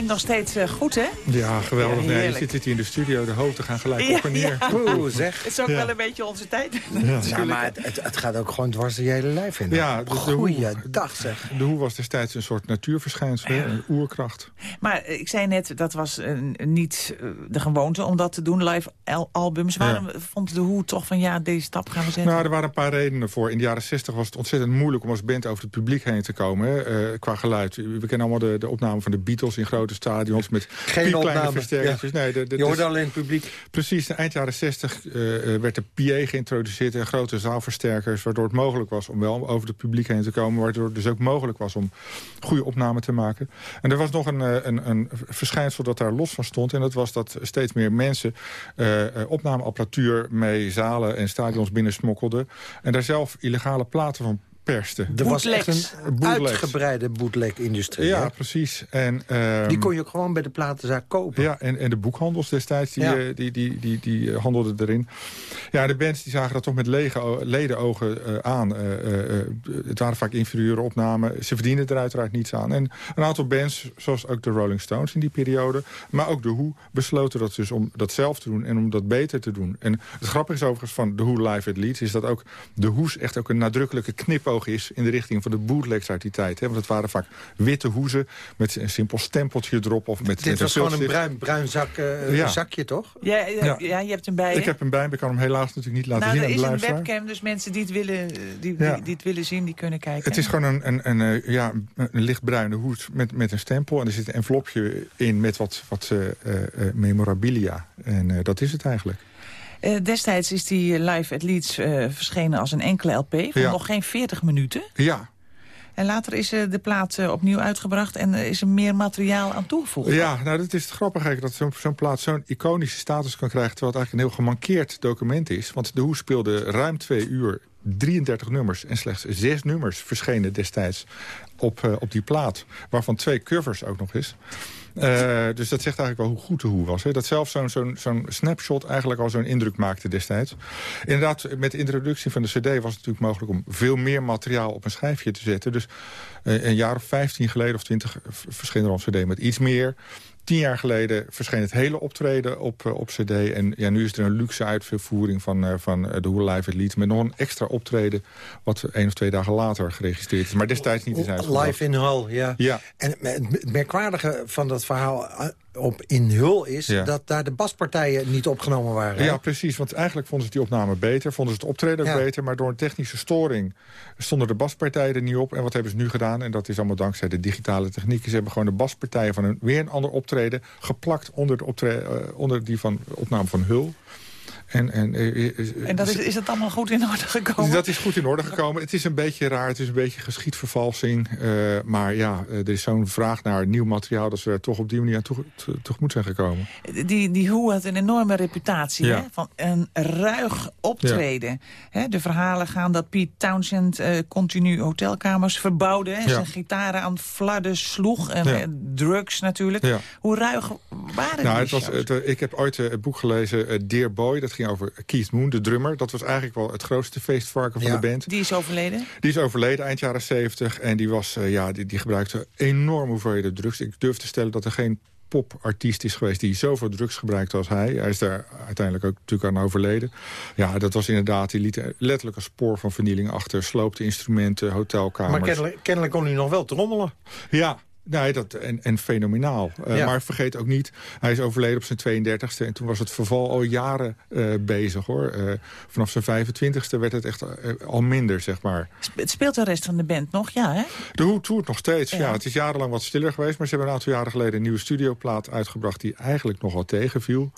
Speaker 7: Klinkt nog steeds eh, goed, hè?
Speaker 13: Ja, geweldig.
Speaker 7: Ja,
Speaker 13: nee, je zit hier in de studio, de hoofden gaan gelijk
Speaker 7: Ja,
Speaker 13: op en neer.
Speaker 7: ja.
Speaker 8: Oeh, zeg.
Speaker 7: Het is ook
Speaker 13: Ja.
Speaker 7: wel een beetje onze tijd.
Speaker 8: Ja, maar het, het, het gaat ook gewoon dwars door je hele lijf in.
Speaker 13: Ja, de, de Hoe-
Speaker 8: Goeiedag zeg.
Speaker 13: De Hoe was destijds een soort natuurverschijnsel, een oerkracht.
Speaker 7: Maar ik zei net, dat was niet eh, de gewoonte om dat te doen, live al- albums. Waarom vond de Hoe toch van, ja, deze stap gaan we zetten?
Speaker 13: Nou, er waren een paar redenen voor. In de jaren 60 was het ontzettend moeilijk om als band over het publiek heen te komen. Hè, eh, qua geluid. We kennen allemaal de, de opname van de Beatles Beatles in grote stadions... met
Speaker 8: Geen opname.
Speaker 13: versterkertjes.
Speaker 8: Ja.
Speaker 13: Nee, de, de,
Speaker 8: Je hoorde alleen het publiek.
Speaker 13: Precies, eind jaren 60 eh, eh, werd de PA geïntroduceerd... en grote zaalversterkers, waardoor het mogelijk was... om wel over het publiek heen te komen... waardoor het dus ook mogelijk was om goede opnamen te maken. En er was nog een, eh, een, een verschijnsel dat daar los van stond... en dat was dat steeds meer mensen eh, opnameapparatuur... mee zalen en stadions binnensmokkelden... en daar zelf illegale platen van persten.
Speaker 8: Er was echt een
Speaker 13: Bootlegs.
Speaker 8: uitgebreide bootleg-industrie.
Speaker 13: Ja,
Speaker 8: hè?
Speaker 13: precies. En, ehm,
Speaker 8: Die kon je ook gewoon bij de platenzaak kopen.
Speaker 13: Ja, en, en de boekhandels destijds, die,
Speaker 8: Ja.
Speaker 13: eh, die, die, die, die, eh, handelden erin. Ja, de bands die zagen dat toch met lege ledenogen eh, aan. Eh, eh, eh, het waren vaak inferieure opnamen. Ze verdienden er uiteraard niets aan. En een aantal bands, zoals ook de Rolling Stones in die periode... maar ook de Who, besloten dat dus om dat zelf te doen... en om dat beter te doen. En het grappige is overigens van de Who Live at Leeds... is dat ook de Who's echt ook een nadrukkelijke is... in de richting van de bootlegs uit die tijd. Hè? Want het waren vaak witte hoezen met een simpel stempeltje erop... of met,
Speaker 8: Dit
Speaker 13: met
Speaker 8: was gewoon een bruin, bruin zak, eh,
Speaker 13: Ja.
Speaker 8: zakje, toch?
Speaker 7: Ja, ja,
Speaker 13: Ja.
Speaker 7: ja, je hebt hem bij
Speaker 13: Ik heb hem bij. Ik kan hem helaas natuurlijk niet laten
Speaker 7: nou,
Speaker 13: zien
Speaker 7: er is een
Speaker 13: luisteraar.
Speaker 7: webcam, dus mensen die het willen, eh, die,
Speaker 13: Ja.
Speaker 7: die, die het willen zien, die kunnen kijken.
Speaker 13: Het is gewoon een, een, een, eh, ja, een lichtbruine hoed met, met een stempel. En er zit een envelopje in met wat, wat eh, eh, eh, memorabilia. En eh, dat is het eigenlijk.
Speaker 7: Eh, destijds is die live at Leeds eh, verschenen als een enkele LP... van
Speaker 13: Ja.
Speaker 7: nog geen 40 minuten.
Speaker 13: Ja,
Speaker 7: En later is eh, de plaat opnieuw uitgebracht... en is er meer materiaal aan toegevoegd.
Speaker 13: ja nou, dat is het grappige eigenlijk. Dat zo'n plaat zo'n iconische status kan krijgen... terwijl het eigenlijk een heel gemankeerd document is. Want de Hoe speelde ruim twee uur 33 nummers. En slechts zes nummers verschenen destijds op, op die plaat. Waarvan twee covers ook nog eens. Eh, dus dat zegt eigenlijk wel hoe goed de Hoe was. Hè? Dat zelfs zo'n snapshot eigenlijk al zo'n indruk maakte destijds. Inderdaad, met de introductie van de cd was het natuurlijk mogelijk... om veel meer materiaal op een schijfje te zetten. Dus eh, een jaar of 15 geleden of 20 verscheen er al een cd met iets meer... Tien jaar geleden verscheen het hele optreden op, eh, op cd. En ja, nu is er een luxe uitvoering van, eh, van eh, de Hoe Live at Leeds... met nog een extra optreden wat één of twee dagen later geregistreerd is. Maar destijds niet is uitgebracht.
Speaker 8: Live in Hull, ja.
Speaker 13: Ja.
Speaker 8: En het merkwaardige van dat verhaal op in Hull is...
Speaker 13: Ja.
Speaker 8: dat daar de baspartijen niet opgenomen waren.
Speaker 13: Ja, precies. Want eigenlijk vonden ze die opname beter. Vonden ze het optreden ook
Speaker 8: Ja.
Speaker 13: beter. Maar door een technische storing stonden de baspartijen er niet op. En wat hebben ze nu gedaan? En dat is allemaal dankzij de digitale techniek. Ze hebben gewoon de baspartijen van een, weer een ander optreden... geplakt onder, de optre- eh, onder die van opname van Hul. En, en, eh, eh,
Speaker 7: En dat is, is dat allemaal goed in orde gekomen?
Speaker 13: dat is goed in orde gekomen. Het is een beetje raar, het is een beetje geschiedvervalsing. eh, maar ja, eh, er is zo'n vraag naar nieuw materiaal... dat ze er toch op die manier aan toe, te- tegemoet zijn gekomen.
Speaker 7: Die, die Hoe had een enorme reputatie
Speaker 13: Ja.
Speaker 7: hè? van een ruig optreden. Hè, de verhalen gaan dat Pete Townsend eh, continu hotelkamers verbouwde...
Speaker 13: Ja.
Speaker 7: zijn gitaren aan flarden sloeg en eh, drugs natuurlijk. Hoe ruig waren
Speaker 13: Nou,
Speaker 7: die
Speaker 13: het was, het, eh, ik heb ooit eh, het boek gelezen, eh, Dear Boy. Dat ging over Keith Moon, de drummer. Dat was eigenlijk wel het grootste feestvarken van
Speaker 7: Ja.
Speaker 13: de band.
Speaker 7: Die is overleden?
Speaker 13: Die is overleden eind jaren 70. En die, was, eh, ja, die, die gebruikte enorm hoeveelheden drugs. Ik durf te stellen dat er geen popartiest is geweest die zoveel drugs gebruikte als hij. Hij is daar uiteindelijk ook natuurlijk aan overleden. Ja, dat was inderdaad, die liet letterlijk een spoor van vernieling achter. Sloopte instrumenten, hotelkamers.
Speaker 8: Maar kennelijk, kennelijk kon u nog wel trommelen.
Speaker 13: Ja, nee, dat, en, en fenomenaal. Eh,
Speaker 8: Ja.
Speaker 13: Maar vergeet ook niet, hij is overleden op zijn 32e... en toen was het verval al jaren eh, bezig, hoor. Eh, vanaf zijn 25e werd het echt al minder, zeg maar.
Speaker 7: Het speelt de rest van de band nog, ja hè?
Speaker 13: De Hoe toert nog steeds. Ja.
Speaker 7: Ja.
Speaker 13: het is jarenlang wat stiller geweest... maar ze hebben een aantal jaren geleden een nieuwe studioplaat uitgebracht... die eigenlijk nog wel tegenviel.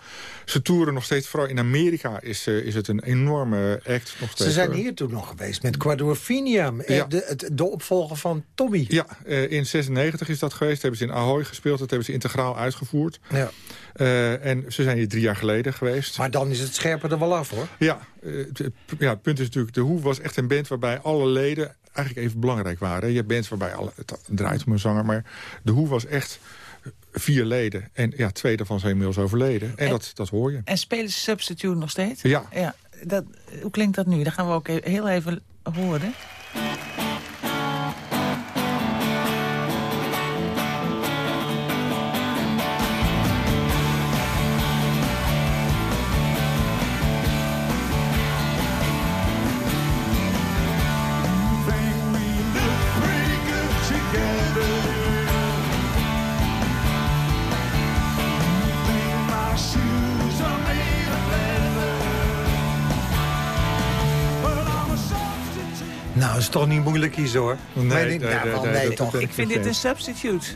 Speaker 13: Ze toeren nog steeds, vooral in Amerika is, eh, is het een enorme act. Nog steeds,
Speaker 8: Ze zijn hier toen nog geweest met Quadrophenium.
Speaker 13: Ja.
Speaker 8: De, het- de opvolger van Tommy.
Speaker 13: Ja, eh, in 96 is dat geweest. hebben ze in Ahoy gespeeld. Dat hebben ze integraal uitgevoerd.
Speaker 8: Ja.
Speaker 13: Eh, en ze zijn hier drie jaar geleden geweest.
Speaker 8: Maar dan is het scherper er wel af, hoor.
Speaker 13: Ja, eh, ja, het punt is natuurlijk... De Hoe was echt een band waarbij alle leden eigenlijk even belangrijk waren. Je hebt bands waarbij alle, het draait om een zanger... maar De Hoe was echt vier leden. En ja, twee daarvan zijn inmiddels overleden. En,
Speaker 7: En-
Speaker 13: dat, dat hoor je.
Speaker 7: En spelen ze Substitute nog steeds?
Speaker 13: Ja.
Speaker 7: ja dat, hoe klinkt dat nu? Dat gaan we ook heel even horen.
Speaker 8: Toch niet moeilijk kiezen, hoor.
Speaker 13: Nee, nee,
Speaker 8: nou,
Speaker 13: nee,
Speaker 8: wel,
Speaker 13: nee,
Speaker 8: nee,
Speaker 13: dat-
Speaker 8: toch.
Speaker 7: Ik vind dit een substitute.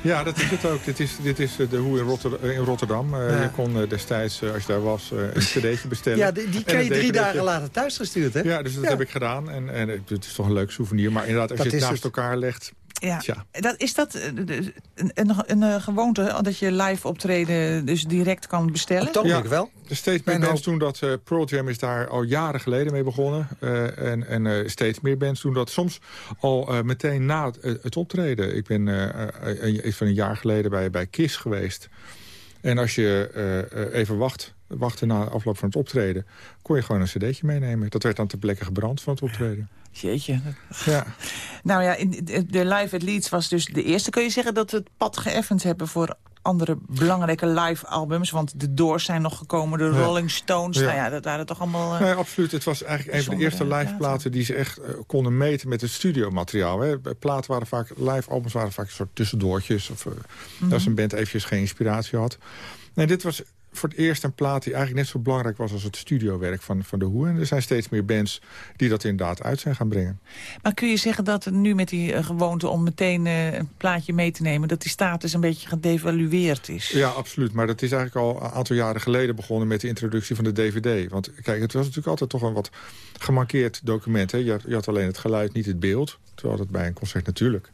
Speaker 13: Ja, dat is het ook. Dit is, dit is de Hoe in, Rotter, in Rotterdam. Uh,
Speaker 8: Ja.
Speaker 13: Je kon uh, destijds, uh, als je daar was, een cd'tje bestellen.
Speaker 8: Ja, die, die kreeg je drie dagen later thuis gestuurd, hè?
Speaker 13: Ja, dus dat
Speaker 8: Ja.
Speaker 13: heb ik gedaan. En, en het is toch een leuk souvenir. Maar inderdaad, als
Speaker 8: Dat
Speaker 13: je het naast
Speaker 8: het.
Speaker 13: elkaar legt...
Speaker 7: Ja.
Speaker 13: Tja.
Speaker 7: Dat, is dat eh, een, een, een, eh, gewoonte dat je live optreden dus direct kan bestellen?
Speaker 13: Ja, Er steeds meer bands doen dat. eh Pearl Jam is daar al jaren geleden mee begonnen. Eh, en en eh, steeds meer bands doen dat. Soms al eh, meteen na het, het optreden. Ik ben een- iets van een jaar geleden bij, bij KISS geweest. En als je even wacht, wachtte na de afloop van het optreden... kon je gewoon een cd'tje meenemen. Dat werd dan ter plekke gebrand van het optreden.
Speaker 7: Jeetje.
Speaker 13: Ja.
Speaker 7: Nou ja, de, Live at Leeds was dus de eerste. Kun je zeggen dat we het pad geëffend hebben voor andere belangrijke live albums? Want de Doors zijn nog gekomen, de. Rolling Stones.
Speaker 13: Ja.
Speaker 7: Nou ja, dat waren toch allemaal... eh,
Speaker 13: Nee, absoluut. Het was eigenlijk een van de eerste live platen die ze echt eh, konden meten met het studiomateriaal. Hè. Platen waren vaak, live albums waren vaak een soort tussendoortjes. Of eh,
Speaker 7: Mhm.
Speaker 13: als een band eventjes geen inspiratie had. Nee, dit was voor het eerst een plaat die eigenlijk net zo belangrijk was als het studiowerk van, van de Who. En er zijn steeds meer bands die dat inderdaad uit zijn gaan brengen.
Speaker 7: Maar kun je zeggen dat nu met die eh, gewoonte om meteen eh, een plaatje mee te nemen... dat die status een beetje gedevalueerd is?
Speaker 13: Ja, absoluut. Maar dat is eigenlijk al een aantal jaren geleden begonnen met de introductie van de DVD. Want kijk, het was natuurlijk altijd toch een wat gemankeerd document. Hè? Je, had, je had alleen het geluid, niet het beeld. Terwijl dat bij een concert natuurlijk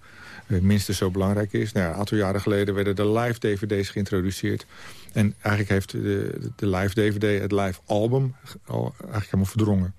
Speaker 13: eh, minstens zo belangrijk is. Nou ja, een aantal jaren geleden werden de live DVD's geïntroduceerd. En eigenlijk heeft de, de live DVD het live album al eigenlijk helemaal verdrongen.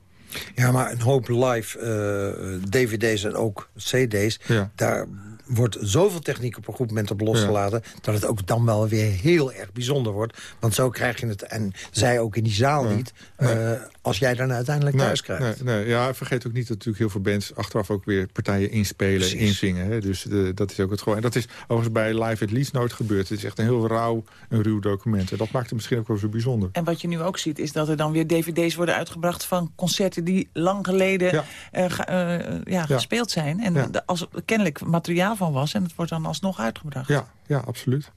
Speaker 8: Ja, maar een hoop live eh, dvd's en ook cd's...
Speaker 13: Ja.
Speaker 8: daar wordt zoveel techniek op een goed moment op losgelaten... dat het ook dan wel weer heel erg bijzonder wordt. Want zo krijg je het, en zij ook in die zaal niet... eh, als jij dan uiteindelijk thuis krijgt.
Speaker 13: Nee, nee, ja, vergeet ook niet dat natuurlijk heel veel bands achteraf ook weer partijen inspelen,
Speaker 8: Precies.
Speaker 13: inzingen. Hè? Dus eh, dat is ook het gewoon. En dat is overigens bij Live at Least nooit gebeurd. Het is echt een heel rauw, een ruw document. En dat maakt het misschien ook wel zo bijzonder.
Speaker 7: En wat je nu ook ziet, is dat er dan weer dvd's worden uitgebracht... van concerten die lang geleden
Speaker 13: Ja.
Speaker 7: eh, ge- eh, ja,
Speaker 13: Ja.
Speaker 7: gespeeld zijn. En
Speaker 13: Ja.
Speaker 7: de- als er kennelijk materiaal van was en het wordt dan alsnog uitgebracht.
Speaker 13: Ja, ja absoluut.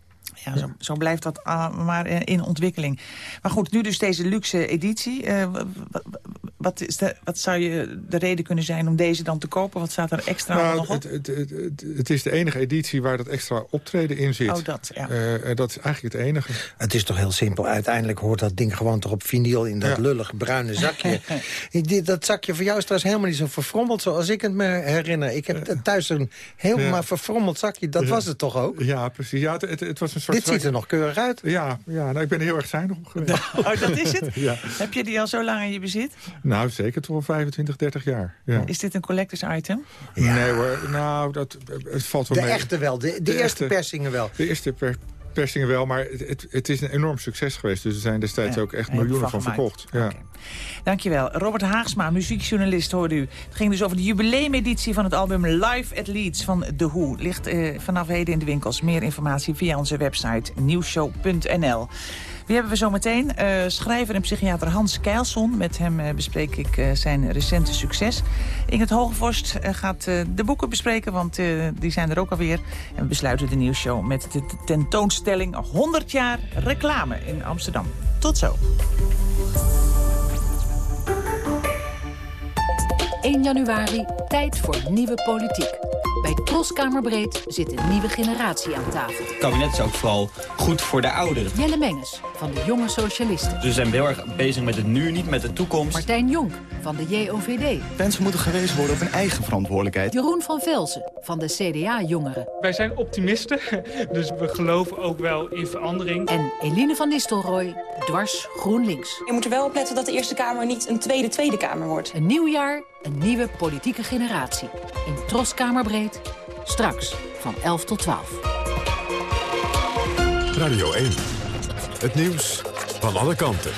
Speaker 7: Ja, zo, zo blijft dat maar eh, in ontwikkeling. Maar goed, nu dus deze luxe editie. Eh, wa- wa- wa- wat, is de, wat zou je de reden kunnen zijn om deze dan te kopen? Wat staat er extra
Speaker 13: Nou,
Speaker 7: nog op?
Speaker 13: het, het, het, het, het is de enige editie waar dat extra optreden in zit.
Speaker 7: Oh, dat, ja.
Speaker 13: Eh, eh, dat is eigenlijk het enige.
Speaker 8: Het is toch heel simpel. Uiteindelijk hoort dat ding gewoon toch op vinyl in dat
Speaker 13: Ja.
Speaker 8: lullig bruine zakje. Ik- dit- dat zakje voor jou is trouwens helemaal niet zo verfrommeld zoals ik het me herinner. Ik heb thuis een helemaal
Speaker 13: Ja.
Speaker 8: verfrommeld zakje. Dat
Speaker 13: Ja.
Speaker 8: was het toch ook?
Speaker 13: Ja, precies. Ja, het, het, het was een soort
Speaker 8: Dit ziet er nog keurig uit.
Speaker 13: Ja, ja nou, ik ben er heel erg zuinig op geweest.
Speaker 7: Oh, dat is het?
Speaker 13: ja.
Speaker 7: Heb je die al zo lang in je bezit?
Speaker 13: Nou, zeker toch wel 25, 30 jaar. Ja.
Speaker 7: Is dit een collectors item?
Speaker 13: Nee hoor, nou, dat, het valt wel
Speaker 8: De
Speaker 13: mee.
Speaker 8: echte wel, de, de,
Speaker 13: De
Speaker 8: eerste
Speaker 13: echte.
Speaker 8: persingen wel.
Speaker 13: De eerste per, persingen wel, maar het, het, is een enorm succes geweest. Dus er zijn destijds
Speaker 7: Ja,
Speaker 13: ook echt miljoenen van
Speaker 7: gemaakt.
Speaker 13: verkocht. Ja.
Speaker 7: Dankjewel. Robert Haagsma, muziekjournalist, hoorde u. Het ging dus over de jubileumeditie van het album Live at Leeds van The Who. Ligt eh, vanaf heden in de winkels. Meer informatie via onze website nieuwshow.nl. Wie hebben we zo meteen? Eh, schrijver en psychiater Hans Keilson. Met hem eh, bespreek ik eh, zijn recente succes. Ingrid Hogevorst gaat de boeken bespreken, want die zijn er ook alweer. En we besluiten de nieuwsshow met de tentoonstelling 100 jaar reclame in Amsterdam. Tot zo.
Speaker 14: 1 januari, tijd voor nieuwe politiek. Bij Troskamerbreed zit een nieuwe generatie aan tafel.
Speaker 15: Het kabinet is ook vooral goed voor de ouderen.
Speaker 14: Jelle Menges van de Jonge Socialisten.
Speaker 15: We zijn heel erg bezig met het nu, niet met de toekomst.
Speaker 14: Martijn Jonk van de JOVD.
Speaker 16: Mensen moeten gewezen worden op hun eigen verantwoordelijkheid.
Speaker 14: Jeroen van Velzen van de CDA-jongeren.
Speaker 17: Wij zijn optimisten, dus we geloven ook wel in verandering.
Speaker 14: En Eline van Nistelrooy, dwars GroenLinks.
Speaker 18: Je moet er wel op letten dat de Eerste Kamer niet een tweede Tweede Kamer wordt.
Speaker 14: Een nieuw jaar, een nieuwe politieke generatie. In Troskamerbreed, straks van 11 tot 12.
Speaker 6: Radio 1. Het nieuws van alle kanten.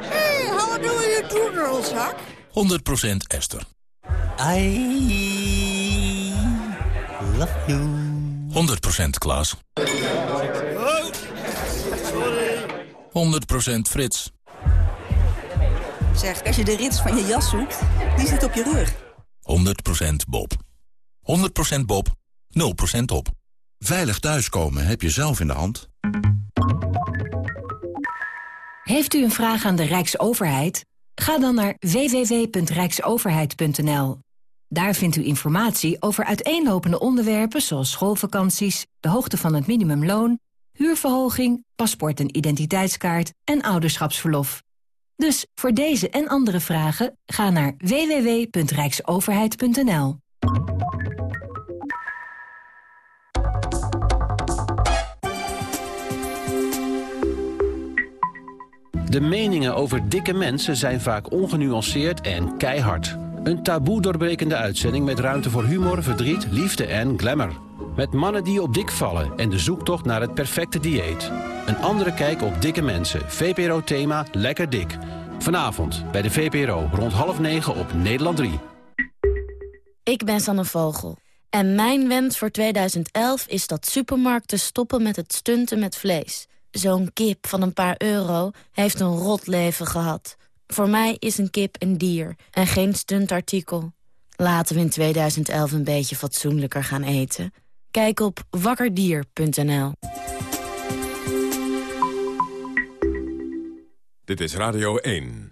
Speaker 19: Hey, how do you do, girlzak?
Speaker 20: 100% Esther.
Speaker 19: I love you.
Speaker 20: 100% Klaas. 100% Frits.
Speaker 21: Zeg, als je de rits van je jas zoekt, die zit op je rug.
Speaker 20: 100% Bob. 100% Bob. 0% op.
Speaker 22: Veilig thuiskomen heb je zelf in de hand.
Speaker 23: Heeft u een vraag aan de Rijksoverheid? Ga dan naar www.rijksoverheid.nl. Daar vindt u informatie over uiteenlopende onderwerpen zoals schoolvakanties, de hoogte van het minimumloon, huurverhoging, paspoort en identiteitskaart en ouderschapsverlof. Dus voor deze en andere vragen ga naar www.rijksoverheid.nl.
Speaker 24: De meningen over dikke mensen zijn vaak ongenuanceerd en keihard. Een taboe doorbrekende uitzending met ruimte voor humor, verdriet, liefde en glamour. Met mannen die op dik vallen en de zoektocht naar het perfecte dieet. Een andere kijk op dikke mensen. VPRO-thema Lekker Dik. Vanavond bij de VPRO rond half negen op Nederland 3.
Speaker 25: Ik ben Sanne Vogel. En mijn wens voor 2011 is dat supermarkten stoppen met het stunten met vlees. Zo'n kip van een paar euro heeft een rot leven gehad. Voor mij is een kip een dier en geen stuntartikel. Laten we in 2011 een beetje fatsoenlijker gaan eten. Kijk op wakkerdier.nl.
Speaker 26: Dit is Radio 1.